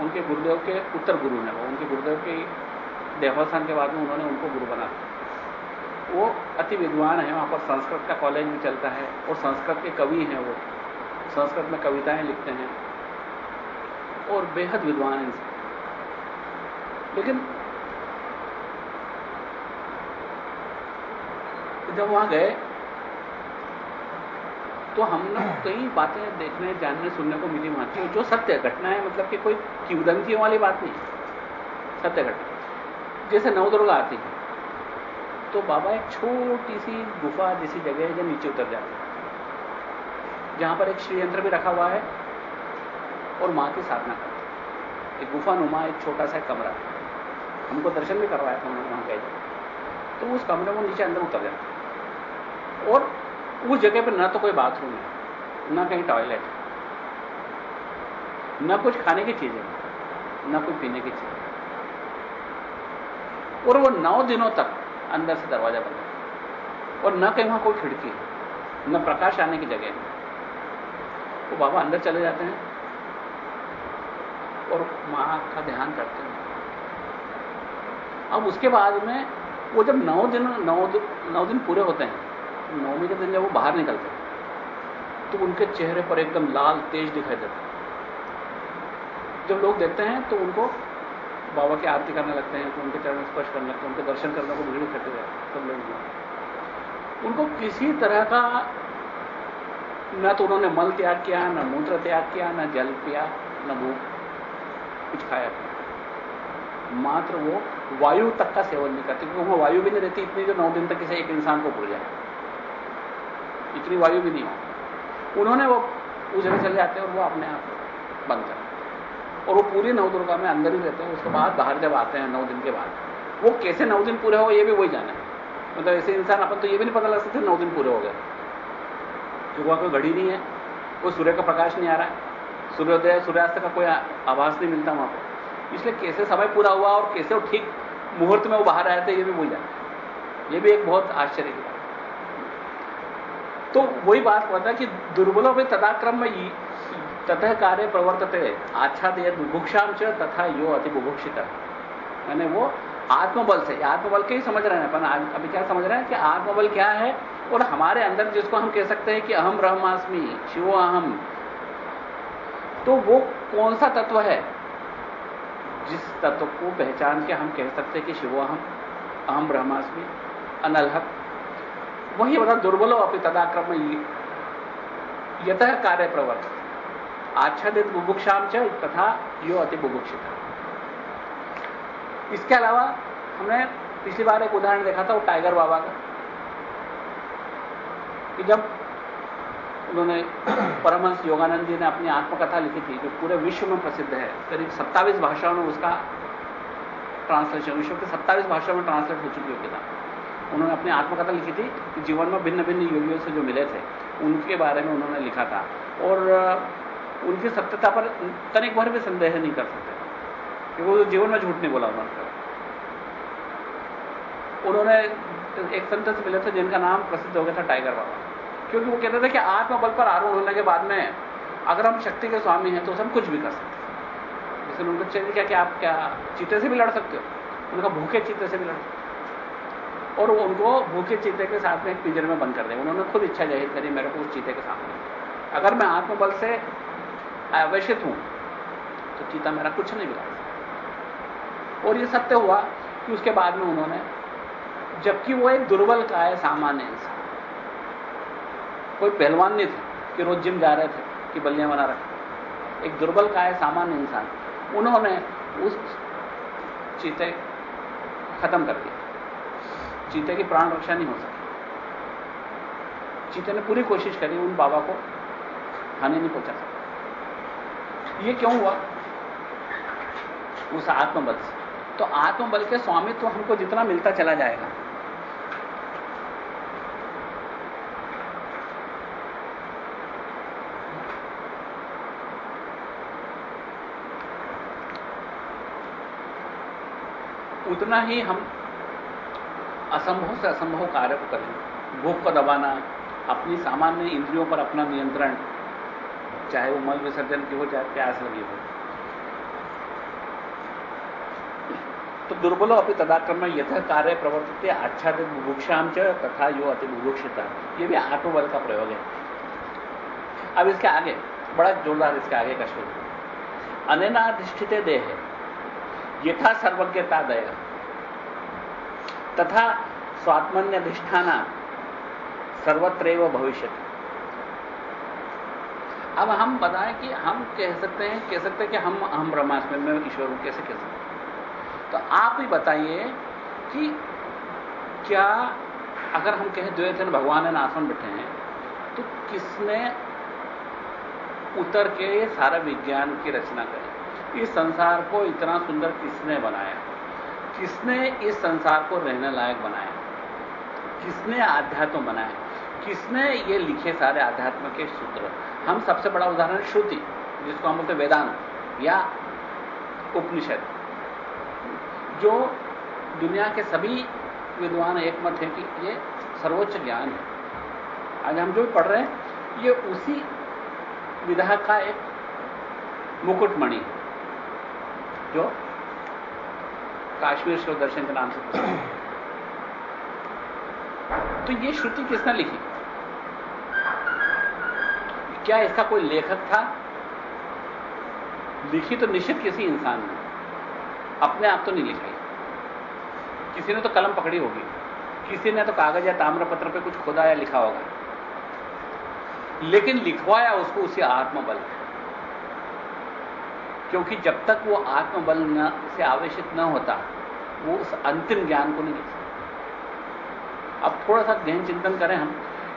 उनके गुरुदेव के उत्तर गुरु हैं वो उनके गुरुदेव के देहावसान के बाद में उन्होंने उनको गुरु बना वो अति विद्वान है, वहाँ पर संस्कृत का कॉलेज भी चलता है और संस्कृत के कवि हैं वो। संस्कृत में कविताएँ लिखते हैं। और बेहद विद्वान हैं लेकिन जब वहाँ गए तो हमने कई बातें देखने, जानने, सुनने को मिली वहाँ की, जो सत्य घटना है मतलब कि कोई किवदंतियों वाली बात नहीं, सत्य घटना। जैसे नवदुर्गा आती है। तो बाबा एक छोटी सी गुफा जैसी जगह है जो नीचे उतर जाती है। जहाँ पर एक श्रीयंत्र भी रखा हुआ है और माँ की साधना करते एक गुफा नुमा एक छोटा सा कमरा। हमको दर्शन भी करवाया था उन्होंने, वहाँ गए तो उस कमरे में नीचे अंदर उतर जाते और उस जगह पर ना तो कोई बाथरूम है, ना कहीं टॉयलेट ना कुछ खाने की चीज़ें ना कोई पीने की चीज़ और वो नौ दिनों तक अंदर से दरवाज़ा बंद और न कहीं वहाँ कोई खिड़की न प्रकाश आने की जगह है। वो बाबा अंदर चले जाते हैं और माँ का ध्यान करते हैं। अब उसके बाद में वो जब नौ दिन नौ दिन नौ दिन पूरे होते हैं, नौवीं के दिन जब वो बाहर निकलते हैं तो उनके चेहरे पर एकदम लाल तेज दिखाई देता है। जब लोग देखते हैं तो उनको बाबा की आरती करने लगते हैं, उनके चरण स्पर्श करने लगते हैं, उनके दर्शन करने को भीड़ इकट्ठे जाते सब लोग उनको किसी तरह का न तो उन्होंने मल त्याग किया, न मूत्र त्याग किया, न जल पिया, न भूख, कुछ खाया मात्र वो वायु तक का सेवन नहीं करते, क्योंकि वहाँ वायु भी नहीं रहती, इतनी जो नौ दिन तक किसी एक इंसान को भूल जाए। इतनी वायु भी नहीं हो। उन्होंने वो, उस जगह चले जाते हैं और वो अपने आप बंद कर और वो पूरी नौ दुर्गा में अंदर ही रहते हैं, उसके बाद बाहर जब आते हैं, नौ दिन के बाद, वो कैसे नौ दिन पूरे हो, ये भी वही जाना है। मतलब ऐसे इंसान, अपन तो ये भी नहीं पता लग सकते, नौ दिन पूरे हो गए। क्योंकि वहाँ कोई घड़ी नहीं है, कोई सूर्य का प्रकाश नहीं आ रहा है। सूर्योदय, सूर्यास्त का कोई आभास नहीं मिलता वहाँ पर इसलिए कैसे समय पूरा हुआ और कैसे वो ठीक मुहूर्त में वो बाहर आए थे, ये भी वही जाना ये भी एक बहुत आश्चर्य की बात। तो वही बात कहता है कि दुर्बलों में तदाक्रम में ततः कार्य प्रवर्तते। आच्छादय बुभुक्षाम च तथा यो अति बुभुक्षित। मैंने वो आत्मबल से आत्मबल के ही समझ रहे हैं। अपन अभी क्या समझ रहे हैं कि आत्मबल क्या है? और हमारे अंदर जिसको हम कह सकते हैं कि अहम ब्रह्मास्मि, शिवो अहम। तो वो कौन सा तत्व है? जिस तत्व को पहचान के हम कह सकते हैं कि शिवो अहम अहम ब्रह्मास्मि अनलहक वही बता दुर्बलो अपनी तदाक्रम यत कार्य प्रवर्त आच्छादित बुभुक्षाम च तथा यो अति बुभुक्षित। इसके अलावा हमने पिछली बार एक उदाहरण देखा था वो टाइगर बाबा का, कि जब उन्होंने परमहंस योगानंद जी ने अपनी आत्मकथा लिखी थी, जो पूरे विश्व में प्रसिद्ध है, करीब सत्तावीस भाषाओं में उसका ट्रांसलेशन विश्व के सत्तावीस भाषाओं में ट्रांसलेट हो चुकी है किताब। उन्होंने अपनी आत्मकथा लिखी थी कि जीवन में भिन्न भिन्न योगियों से जो मिले थे, उनके बारे में उन्होंने लिखा था। और उनकी सत्यता पर तनिक भर भी संदेह नहीं कर सकते। क्योंकि वो जीवन में झूठ नहीं बोला उन्होंने। उन्होंने एक संत से मिले थे जिनका नाम प्रसिद्ध हो गया था टाइगर बाबा। क्योंकि वो कहते थे कि आत्मबल पर आरोप होने के बाद में अगर हम शक्ति के स्वामी हैं तो हम कुछ भी कर सकते जैसे उनको चाहिए क्या, कि आप क्या चीते से भी लड़ सकते हो? उनका भूखे चीते से भी लड़ सकते और उनको भूखे चीते के साथ में एक पिंजरे में बंद कर दिया उन्होंने खुद इच्छा ज़ाहिर करी, मेरे को उस चीते के सामने। अगर मैं आत्मबल से आवश्यक हूँ। तो चीता मेरा कुछ नहीं बिगाड़ सकता। और ये सत्य हुआ कि उसके बाद में उन्होंने, जबकि वो एक दुर्बल का है, सामान्य इंसान। कोई पहलवान नहीं थे कि रोज जिम जा रहे थे, कि बल्लियाँ बना रखे एक दुर्बल का है, सामान्य इंसान। उन्होंने उस चीते खत्म कर दिया। चीते की प्राण रक्षा नहीं हो सकी। चीते ने पूरी कोशिश करी, उन बाबा को हानि नहीं पहुँचा सका ये क्यों हुआ? उस आत्मबल से। तो आत्मबल के स्वामित्व तो हमको जितना मिलता चला जाएगा। उतना ही हम असंभव से असंभव कार्य को करें। भूख को दबाना अपनी सामान्य इंद्रियों पर अपना नियंत्रण चाहे वो मल विसर्जन की हो, चाहे प्यास लगी हो। तो दुर्बलो अपनी तदाक्रम यथ कार्य प्रवर्तित, आच्छादित बुभुक्षाम च तथा यो अति बुभुक्षिता ये भी आत्मबल का प्रयोग है। अब इसके आगे, बड़ा जोरदार इसके आगे का श्लोक। अनेनाधिष्ठित देह, यथा सर्वज्ञता दया। तथा स्वात्मन्य अधिष्ठान सर्वत्र भविष्य अब हम बताएँ कि हम कह सकते हैं, कह सकते हैं कि हम हम ब्रह्मास्म में ईश्वर हूँ कैसे कह सकते हैं? तो आप ही बताइए कि क्या अगर हम कहें द्वैतन भगवान है आसन बैठे हैं तो किसने उतर के ये सारा विज्ञान की रचना करी? इस संसार को इतना सुंदर किसने बनाया? किसने इस संसार को रहने लायक बनाया? किसने आध्यात्म बनाया? किसने ये लिखे सारे आध्यात्म के सूत्र? हम सबसे बड़ा उदाहरण श्रुति, जिसको हम बोलते वेदांत या उपनिषद। जो दुनिया के सभी विद्वान एकमत है कि ये सर्वोच्च ज्ञान है। आज हम जो भी पढ़ रहे हैं, ये उसी विधा का एक मुकुटमणि जो काश्मीर शिव दर्शन के नाम से तो ये श्रुति किसने लिखी? क्या इसका कोई लेखक था? लिखी तो निश्चित किसी इंसान ने। अपने आप तो नहीं लिखाई किसी ने तो कलम पकड़ी होगी। किसी ने तो कागज़ या ताम्रपत्र पे कुछ खुदा या लिखा होगा। लेकिन लिखवाया उसको उसी आत्मबल क्योंकि जब तक वो आत्मबल न, से आवेशित न होता, वो उस अंतिम ज्ञान को नहीं लिख सकता। अब थोड़ा सा गहन चिंतन करें हम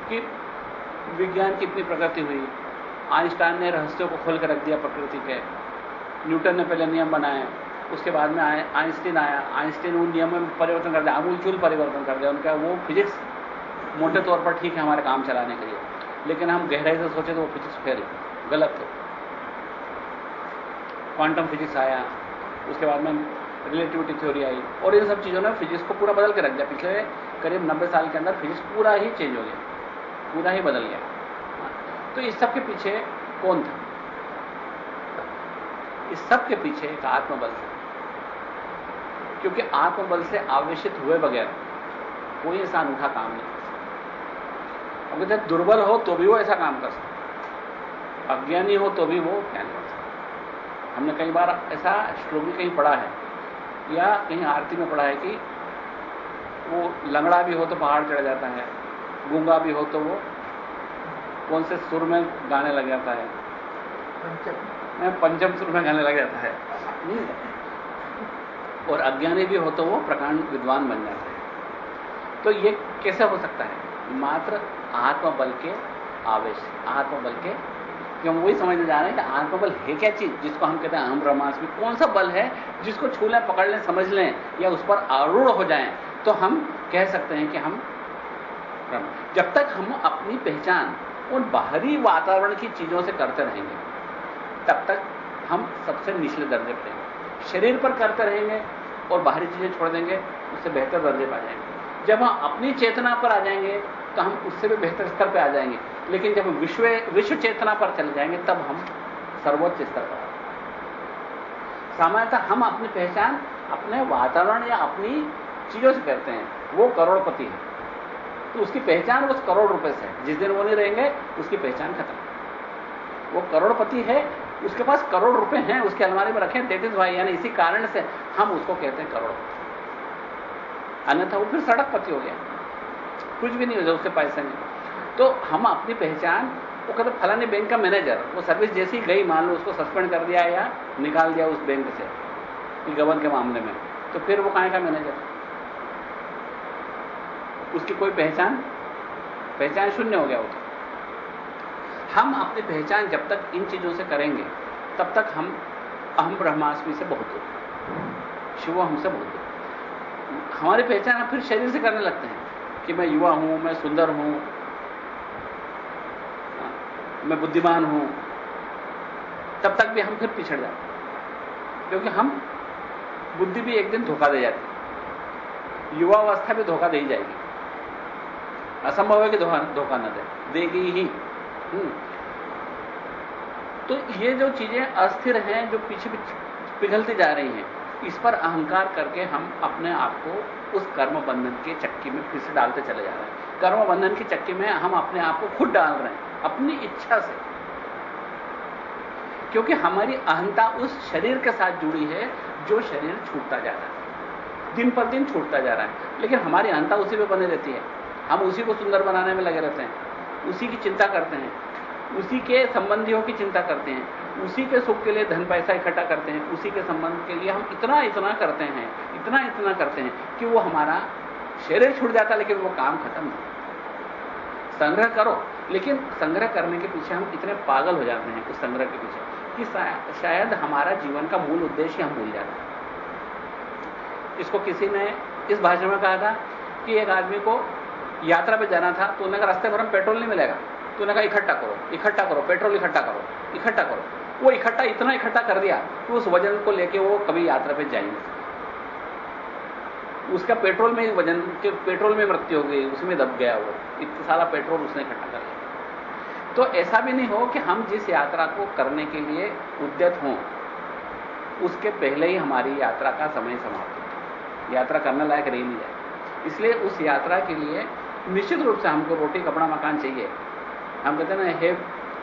कि विज्ञान की इतनी प्रगति हुई। आइंस्टाइन ने रहस्यों को खोल कर रख दिया प्रकृति के। न्यूटन ने पहले नियम बनाए, उसके बाद में आइंस्टीन आया। आइंस्टीन उन नियमों में परिवर्तन कर दिया, अमूलचूल परिवर्तन कर दिया। उनका वो फिजिक्स मोटे तौर पर ठीक है हमारे काम चलाने के लिए, लेकिन हम गहराई से सोचे तो वो फिजिक्स फेल, गलत। है क्वांटम फिजिक्स आया, उसके बाद में रिलेटिविटी थ्योरी आई, और इन सब चीज़ों ने फिजिक्स को पूरा बदल के रख दिया। पिछले करीब 90 साल के अंदर फिजिक्स पूरा ही चेंज हो गया। पूरा ही बदल गया। तो इस सब के पीछे कौन था? इस सब के पीछे एक आत्मबल था। क्योंकि आत्मबल से आवेशित हुए बगैर कोई ऐसा अनूठा काम नहीं कर सकता। अगर जब दुर्बल हो तो भी वो ऐसा काम कर सकता अज्ञानी हो तो भी वो ज्ञान कर सकता हमने कई बार ऐसा श्लोक भी कहीं पढ़ा है या कहीं आरती में पढ़ा है कि वो लंगड़ा भी हो तो पहाड़ चढ़ जाता है। गूँगा भी हो तो वो कौन से सुर में गाने लग जाता है? पंचम। पंचम सुर में गाने लग जाता है। और अज्ञानी भी हो तो वो प्रकांड विद्वान बन जाता है। तो ये कैसे हो सकता है? मात्र आत्मबल के आवेश आत्मबल के। कि हम वही समझने जा रहे हैं कि आत्मबल है क्या चीज़ जिसको हम कहते हैं अहम ब्रह्मास्मि? कौन सा बल है जिसको छू लें पकड़ लें समझ लें या उस पर आरूढ़ हो जाएँ? तो हम कह सकते हैं कि हम जब तक हम अपनी पहचान उन बाहरी वातावरण की चीज़ों से करते रहेंगे, तब तक हम सबसे निचले दर्जे पर रहेंगे। शरीर पर करते रहेंगे और बाहरी चीज़ें छोड़ देंगे, उससे बेहतर दर्जे पर आ जाएँगे। जब हम अपनी चेतना पर आ जाएँगे तो हम उससे भी बेहतर स्तर पर आ जाएँगे। लेकिन जब हम विश्व विश्व चेतना पर चले जाएँगे, तब हम सर्वोच्च स्तर पर सामान्यतः हम अपनी पहचान अपने वातावरण या अपनी चीज़ों से करते हैं, वो करोड़पति है। तो उसकी पहचान उस करोड़ रुपए से है। जिस दिन वो नहीं रहेंगे, उसकी पहचान खत्म। वो करोड़पति है, उसके पास करोड़ रुपए हैं, उसके अलमारी में रखे देते भाई, यानी इसी कारण से हम उसको कहते हैं करोड़पति। अन्यथा वो फिर सड़कपति हो गया। कुछ भी नहीं हो जाए उसके पैसे में तो हम अपनी पहचान, वो कहते फलाने बैंक का मैनेजर, वो सर्विस जैसी गई, मान लो उसको सस्पेंड कर दिया या निकाल दिया उस बैंक से गबन के मामले में। तो फिर वो कहाँ का मैनेजर? उसकी कोई पहचान? पहचान शून्य हो गया वो हम अपनी पहचान जब तक इन चीज़ों से करेंगे, तब तक हम अहम ब्रह्मास्मि से बहुत दूर शिव हमसे बहुत दूर हमारी पहचान हम फिर शरीर से करने लगते हैं कि मैं युवा हूँ, मैं सुंदर हूँ, मैं बुद्धिमान हूँ। तब तक भी हम फिर पिछड़ जाते क्योंकि हम बुद्धि भी एक दिन धोखा दे जाती युवावस्था भी धोखा दे जाएगी। असंभव है कि धोखा न दे। देगी ही। हम्म। तो ये जो चीज़ें अस्थिर हैं, जो पीछे पीछे पिघलती जा रही हैं, इस पर अहंकार करके हम अपने आप को उस कर्म बंधन के चक्की में फिर से डालते चले जा रहे हैं। कर्म बंधन की चक्की में हम अपने आप को खुद डाल रहे हैं, अपनी इच्छा से। क्योंकि हमारी अहंता उस शरीर के साथ जुड़ी है, जो शरीर छूटता जा रहा है। दिन पर दिन छूटता जा रहा है। लेकिन हमारी अहंता उसी पे बने रहती है। हम उसी को सुंदर बनाने में लगे रहते हैं। उसी की चिंता करते हैं। उसी के संबंधियों की चिंता करते हैं। उसी के सुख के लिए धन पैसा इकट्ठा करते हैं। उसी के संबंध के लिए हम इतना इतना करते हैं, इतना इतना करते हैं कि वो हमारा शरीर छूट जाता लेकिन वो काम खत्म नहीं। संग्रह करो, लेकिन संग्रह करने के पीछे हम इतने पागल हो जाते हैं उस संग्रह के पीछे कि शायद हमारा जीवन का मूल उद्देश्य हम भूल जाते हैं। इसको किसी ने इस भाषा में कहा था कि एक आदमी को यात्रा पे जाना था तो उन्होंने कहा, रास्ते भर में पेट्रोल नहीं मिलेगा। तो उन्होंने कहा, इकट्ठा करो इकट्ठा करो, पेट्रोल इकट्ठा करो इकट्ठा करो। वो इकट्ठा, इतना इकट्ठा कर दिया कि उस वज़न को लेके वो कभी यात्रा पे जाएँगे उसका पेट्रोल में वज़न, के पेट्रोल में मृत्यु हो गई, उसमें दब गया वो। इतना सारा पेट्रोल उसने इकट्ठा कर लिया। तो ऐसा भी नहीं हो कि हम जिस यात्रा को करने के लिए उद्यत हों, उसके पहले ही हमारी यात्रा का समय समाप्त हो यात्रा करने लायक रह नहीं जाए। इसलिए उस यात्रा के लिए निश्चित रूप से हमको रोटी, कपड़ा, मकान चाहिए। हम कहते हैं ना, हे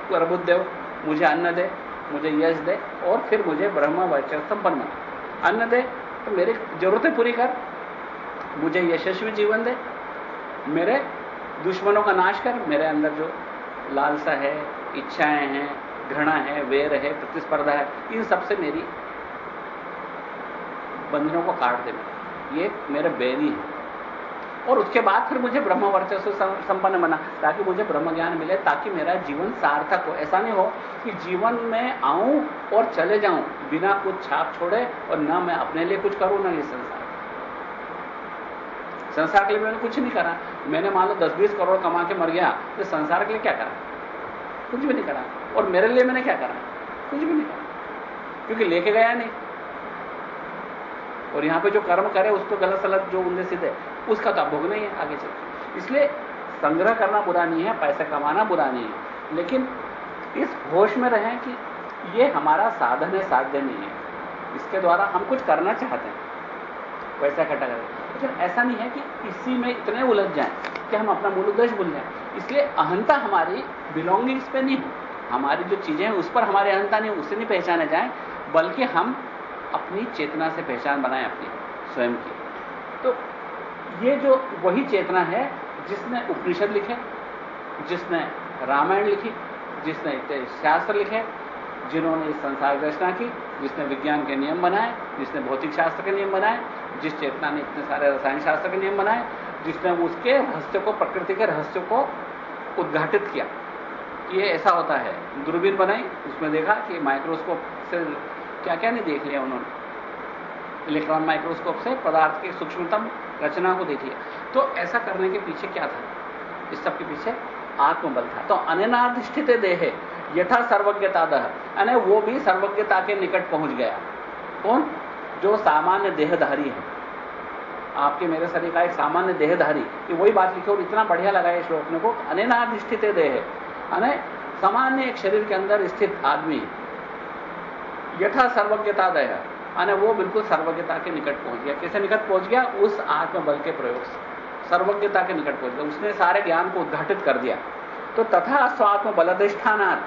प्रबुद्धदेव मुझे अन्न दे, मुझे यश दे और फिर मुझे ब्रह्म वचन संपन्न अन्न दे तो मेरी जरूरतें पूरी कर। मुझे यशस्वी जीवन दे। मेरे दुश्मनों का नाश कर। मेरे अंदर जो लालसा है, इच्छाएँ हैं, घृणा है, वेर है, प्रतिस्पर्धा है, इन सबसे मेरी बंधनों को काट दे। ये मेरे बैरी है। और उसके बाद फिर मुझे ब्रह्म वर्चस्व संपन्न बना, ताकि मुझे ब्रह्म ज्ञान मिले, ताकि मेरा जीवन सार्थक हो। ऐसा नहीं हो कि जीवन में आऊँ और चले जाऊँ, बिना कुछ छाप छोड़े और ना मैं अपने लिए कुछ करूँ, ना ये संसार। संसार के लिए मैंने कुछ नहीं करा। मैंने मान लो दस बीस करोड़ कमा के मर गया तो संसार के लिए क्या करा? कुछ भी नहीं करा। और मेरे लिए मैंने क्या करा? कुछ भी नहीं करा। क्योंकि लेके गया नहीं। और यहाँ पे जो कर्म करे उसको गलत सलत जो उनसे सीधे उसका तो भोगना ही है, आगे चल इसलिए संग्रह करना बुरा नहीं है, पैसा कमाना बुरा नहीं है। लेकिन इस होश में रहें कि ये हमारा साधन है, साध्य नहीं है। इसके द्वारा हम कुछ करना चाहते हैं। पैसा इकट्ठा करें लेकिन ऐसा नहीं है कि इसी में इतने उलझ जाएँ कि हम अपना मूल उद्देश्य भूल जाएँ। इसलिए अहंता हमारी बिलोंगिंग्स पे नहीं हो। हमारी जो चीज़ें हैं, उस पर हमारी अहंता नहीं उससे नहीं पहचाने जाए, बल्कि हम अपनी चेतना से पहचान बनाएँ अपनी, स्वयं की। तो ये जो वही चेतना है, जिसने उपनिषद लिखे, जिसने रामायण लिखी, जिसने शास्त्र लिखे, जिन्होंने इस संसार रचना की, जिसने विज्ञान के नियम बनाए, जिसने भौतिक शास्त्र के नियम बनाए, जिस चेतना ने इतने सारे रसायन शास्त्र के नियम बनाए, जिसने उसके रहस्य को, प्रकृति के रहस्य को उद्घाटित किया। ये ऐसा होता है। दूरबीन बनाई, उसमें देखा कि माइक्रोस्कोप से क्या क्या नहीं देख लिया उन्होंने। इलेक्ट्रॉन माइक्रोस्कोप से पदार्थ की सूक्ष्मतम रचना को देखिए तो ऐसा करने के पीछे क्या था? इस सब के पीछे आत्मबल था। तो अनिनाधिष्ठित देह यथा सर्वज्ञता दह यानी वो भी सर्वज्ञता के निकट पहुँच गया। कौन? जो सामान्य देहधारी है। आपके मेरे शरीर का एक सामान्य देहधारी कि वही बात लिखी और इतना बढ़िया लगा है श्लोक में को अनिनाधिष्ठित देह। यानी सामान्य एक शरीर के अंदर स्थित आदमी यथा सर्वज्ञता दह यानी वो बिल्कुल सर्वज्ञता के निकट पहुँच गया। कैसे निकट पहुँच गया? उस आत्मबल के प्रयोग से। सर्वज्ञता के निकट पहुँच गया। उसने सारे ज्ञान को उद्घाटित कर दिया। तो तथा स्वात्म बलधिष्ठानात्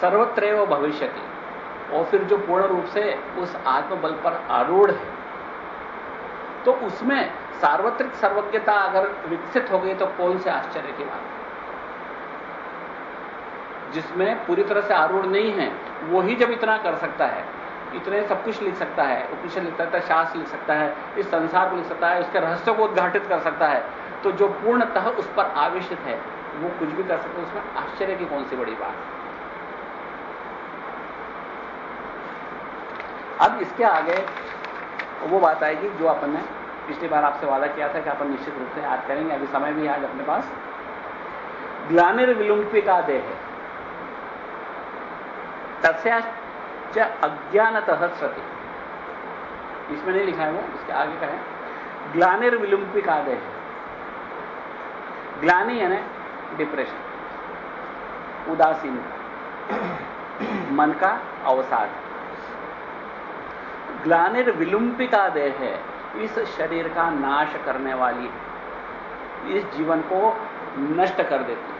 सर्वत्र वो भविष्य और फिर जो पूर्ण रूप से उस आत्मबल पर आरूढ़ है। तो उसमें सार्वत्रिक सर्वज्ञता अगर विकसित हो गई तो कौन से आश्चर्य की बात? जिसमें पूरी तरह से आरूढ़ नहीं है, वो ही जब इतना कर सकता है इतने सब कुछ लिख सकता है, उपनिषद लिख सकता है, शास्त्र लिख सकता है, इस संसार को लिख सकता है उसके रहस्य को उद्घाटित कर सकता है तो जो पूर्णतः उस पर आवेशित है, वो कुछ भी कर सकते उसमें आश्चर्य की कौन सी बड़ी बात? अब इसके आगे वो बात आएगी जो अपन ने पिछली बार आपसे वादा किया था कि अपन निश्चित रूप से याद करेंगे, अभी समय भी आज अपने पास। ग्लानिर विलुम्पिका देह अज्ञानत सती। इसमें नहीं लिखा है वो, इसके आगे का है। ग्लानिर विलुम्पिका है। ग्लानी यानी डिप्रेशन उदासीनता मन का अवसाद। ग्लानिर विलुंबिका देह है, इस शरीर का नाश करने वाली है। इस जीवन को नष्ट कर देती है।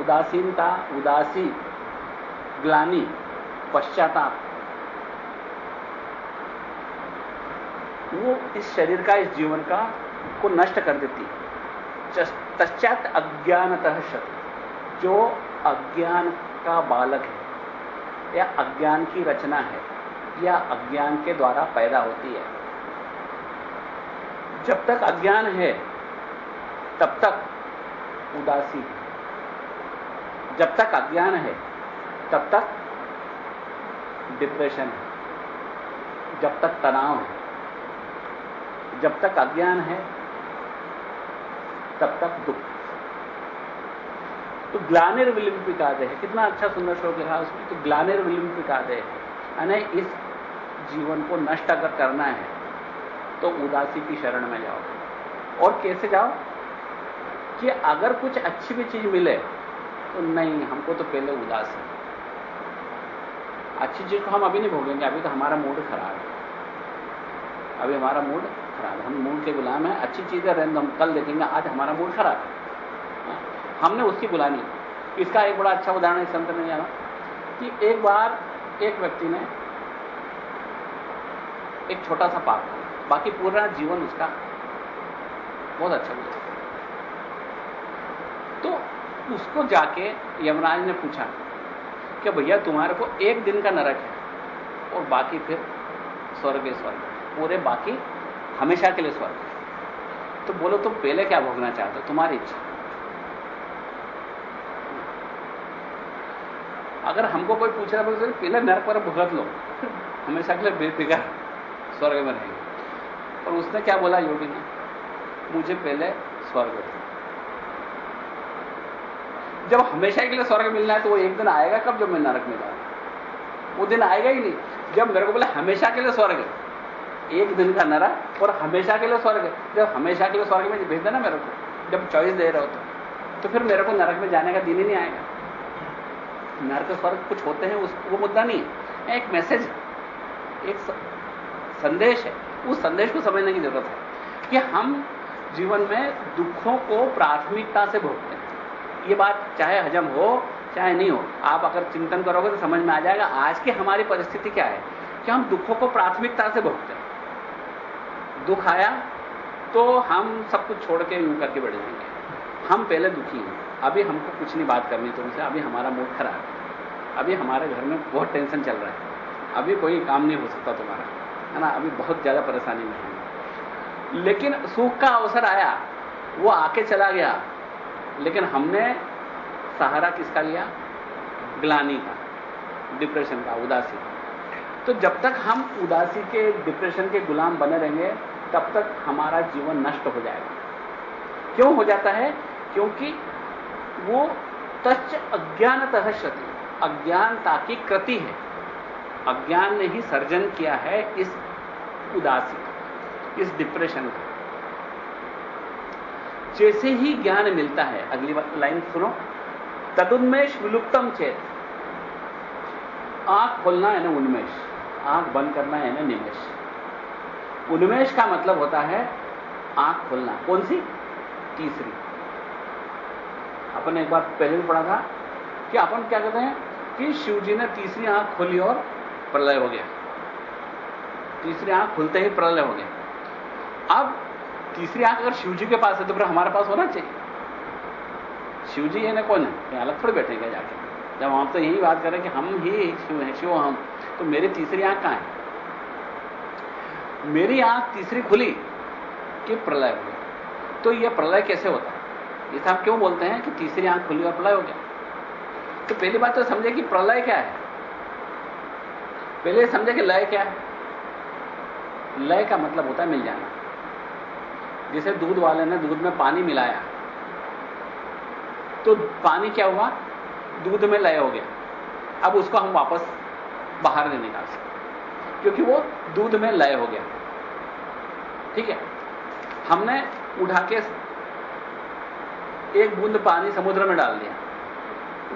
उदासीनता, उदासी, ग्लानी। पश्चाताप। वो इस शरीर का, इस जीवन का को नष्ट कर देती है। पश्चात अज्ञानतः शत्रु। जो अज्ञान का बालक है, या अज्ञान की रचना है, या अज्ञान के द्वारा पैदा होती है। जब तक अज्ञान है, तब तक उदासी है। जब तक अज्ञान है, तब तक डिप्रेशन है। जब तक तनाव है, जब तक अज्ञान है, तब तक दुख। तो ग्लानिर विलिम्पिकादे है। कितना अच्छा सुंदर श्लोक लिखा उसमें। तो ग्लानिर विलिम्पिकादे है। यानी इस जीवन को नष्ट अगर करना है तो उदासी की शरण में जाओ। और कैसे जाओ? कि अगर कुछ अच्छी भी चीज़ मिले तो नहीं, हमको तो पहले उदास। है अच्छी चीज़ को हम अभी नहीं भोगेंगे अभी तो हमारा मूड खराब है। अभी हमारा मूड खराब है। हम मूड के गुलाम हैं, अच्छी चीज़ें रहें हम कल देखेंगे, आज हमारा मूड खराब है। हमने उसकी गुलामी इसका एक बड़ा अच्छा उदाहरण इस संत ने जाना कि एक बार एक व्यक्ति ने एक छोटा सा पाप बाकी पूरा जीवन उसका बहुत अच्छा तो उसको जाके यमराज ने पूछा कि भैया तुम्हारे को एक दिन का नरक है। और बाकी फिर स्वर्ग स्वर्ग। पूरे बाकी हमेशा के लिए स्वर्ग तो बोलो, तुम पहले क्या भोगना चाहते हो? तुम्हारी इच्छा। अगर हमको कोई पूछ रहा बोले पहले नरक पर भुगत लो। हमेशा के लिए बेफिक्र स्वर्ग में रहेंगे। और उसने क्या बोला, योगी ने मुझे पहले स्वर्ग जब हमेशा के लिए स्वर्ग मिलना है तो वो एक दिन आएगा, कब जब मैं नरक में जाऊँगा वो दिन आएगा ही नहीं। जब मेरे को बोले, हमेशा के लिए स्वर्ग एक दिन का नरक और हमेशा के लिए स्वर्ग जब हमेशा के लिए स्वर्ग में भेज देना मेरे को, जब चॉइस दे रहे हो तो। तो फिर मेरे को नरक में जाने का दिन ही नहीं आएगा। नरक स्वर्ग कुछ होते हैं, उस, वो मुद्दा नहीं है। एक मैसेज एक संदेश है। उस संदेश को समझने की ज़रूरत है कि हम जीवन में दुखों को प्राथमिकता से भोगते हैं। ये बात चाहे हजम हो, चाहे नहीं हो, आप अगर चिंतन करोगे तो समझ में आ जाएगा आज की हमारी परिस्थिति क्या है कि हम दुखों को प्राथमिकता से भोगते हैं। दुख आया तो हम सब कुछ छोड़ के यूँ करके बढ़ जाएँगे। हम पहले दुखी हैं। अभी हमको कुछ नहीं बात करनी तुमसे, अभी हमारा मूड खराब है। अभी हमारे घर में बहुत टेंशन चल रहा है। अभी कोई काम नहीं हो सकता तुम्हारा, है ना? अभी बहुत ज़्यादा परेशानी में है। लेकिन सुख का अवसर आया, वो आके चला गया। लेकिन हमने सहारा किसका लिया? ग्लानी का डिप्रेशन का, उदासी का। तो जब तक हम उदासी के डिप्रेशन के गुलाम बने रहेंगे, तब तक हमारा जीवन नष्ट हो जाएगा। क्यों हो जाता है? क्योंकि वो तच अज्ञानतः क्षति अज्ञानता की कृति है। अज्ञान ने ही सर्जन किया है इस उदासी का, इस डिप्रेशन का। जैसे ही ज्ञान मिलता है, अगली बार लाइन सुनो, तदुन्मेष विलुप्तम चेत। आँख खोलना है ना उन्मेष, आँख बंद करना है ना निमेश उन्मेष का मतलब होता है आँख खोलना। कौन सी? तीसरी। अपन एक बार पहले भी पढ़ा था कि अपन क्या कहते हैं कि शिव जी ने तीसरी आँख खोली और प्रलय हो गया। तीसरी आँख खुलते ही प्रलय हो गया। अब तीसरी आँख अगर शिव जी के पास है तो फिर हमारे पास होना चाहिए। शिव जी है कौन है? अलग थोड़े बैठेंगे जाके? जब हम तो यही बात करें कि हम ही शिव हैं, शिव हम। तो मेरी तीसरी आँख कहाँ है? मेरी आँख तीसरी खुली कि प्रलय हो गया तो यह प्रलय कैसे होता है? इसे हम क्यों बोलते हैं कि तीसरी आँख खुली और प्रलय हो गया? तो पहली बात तो समझे कि प्रलय क्या है। पहले समझे कि लय क्या है? लय का मतलब होता है मिल जाना। जैसे दूध वाले ने दूध में पानी मिलाया। तो पानी क्या हुआ? दूध में लय हो गया। अब उसको हम वापस बाहर नहीं निकाल सकते, क्योंकि वो दूध में लय हो गया। ठीक है? हमने उठा के एक बूंद पानी समुद्र में डाल दिया।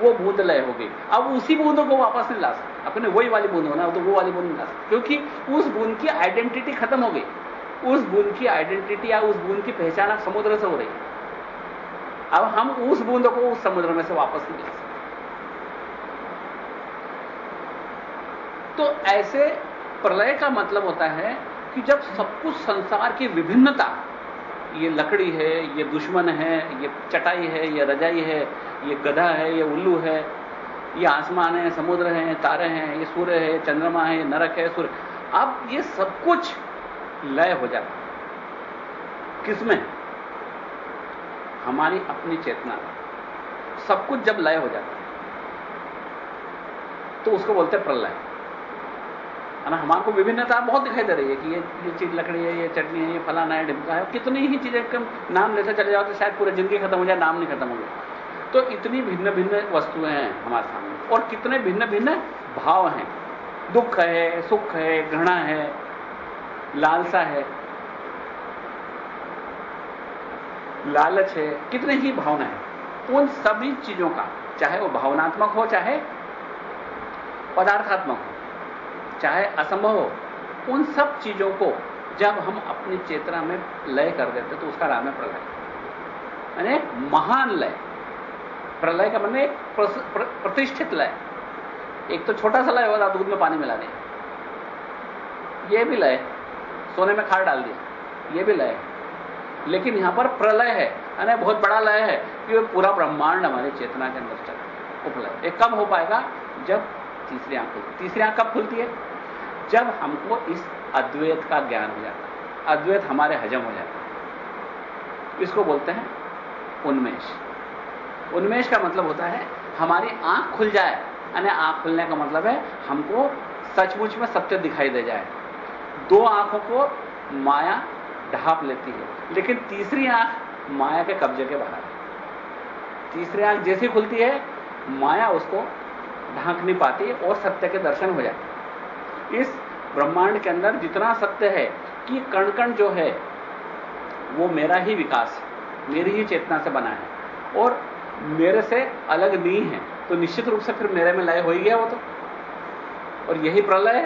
वो बूंद लय हो गई। अब उसी बूंद को वापस नहीं ला सकते। अपने वही वाली बूंद होना तो वो वाली बूंद नहीं ला सकते, क्योंकि उस बूंद की आइडेंटिटी खत्म हो गई। उस बूंद की आइडेंटिटी या उस बूंद की पहचान अब समुद्र से हो रही अब हम उस बूंद को उस समुद्र में से वापस नहीं ले सकते। तो ऐसे प्रलय का मतलब होता है कि जब सब कुछ संसार की विभिन्नता, ये लकड़ी है, ये दुश्मन है, ये चटाई है, ये रजाई है, ये गधा है, ये उल्लू है, ये आसमान है, समुद्र है, तारे हैं, ये सूर्य है चंद्रमा है नरक है, सूर्य। अब ये सब कुछ लय हो जाता किसमें? हमारी अपनी चेतना सब कुछ जब लय हो जाता है तो उसको बोलते हैं प्रलय। है ना? हमारे को विभिन्नता बहुत दिखाई दे रही है कि ये ये चीज़ लकड़ी है, ये चटनी है, ये फलाना है ढिमका है। कितनी ही चीज़ें कम नाम लेते चले जाओ तो शायद पूरी ज़िंदगी खत्म हो जाए, नाम नहीं खत्म हो गया तो इतनी भिन्न भिन्न वस्तुएँ हैं हमारे सामने। और कितने भिन्न भिन्न भाव हैं। दुख है, सुख है, घृणा है लालसा है, लालच है, कितने ही भावना है, उन सभी चीज़ों का, चाहे वो भावनात्मक हो, चाहे पदार्थात्मक हो, चाहे असंभव हो, उन सब चीज़ों को जब हम अपनी चेतना में लय कर देते तो उसका नाम है प्रलय। यानी महान लय। प्रलय का मतलब एक प्रतिष्ठित लय। एक तो छोटा सा लय होगा दूध में पानी मिला दिया ये भी लय। सोने में खार डाल दिया। ये भी लय है। लेकिन यहाँ पर प्रलय है, यानी बहुत बड़ा लय है कि वो पूरा ब्रह्मांड हमारी चेतना के अंदर चल। उपलय। ये कब हो पाएगा? जब तीसरी आँख खुलती तीसरी आँख कब खुलती है? जब हमको इस अद्वैत का ज्ञान हो जाता है। अद्वैत हमारे हजम हो जाता है। इसको बोलते हैं उन्मेष। उन्मेष का मतलब होता है, हमारी आँख खुल जाए। यानी आँख खुलने का मतलब है, हमको सचमुच में सत्य दिखाई दे जाए। दो आँखों को माया ढाप लेती है, लेकिन तीसरी आँख माया के कब्जे के बाहर है। तीसरी आँख जैसी खुलती है, माया उसको ढांक नहीं पाती और सत्य के दर्शन हो जाते इस ब्रह्मांड के अंदर जितना सत्य है कि कण कण जो है, वो मेरा ही विकास मेरी ही चेतना से बना है। और मेरे से अलग नहीं है तो निश्चित रूप से फिर मेरे में लय हो ही गया वो तो। और यही प्रलय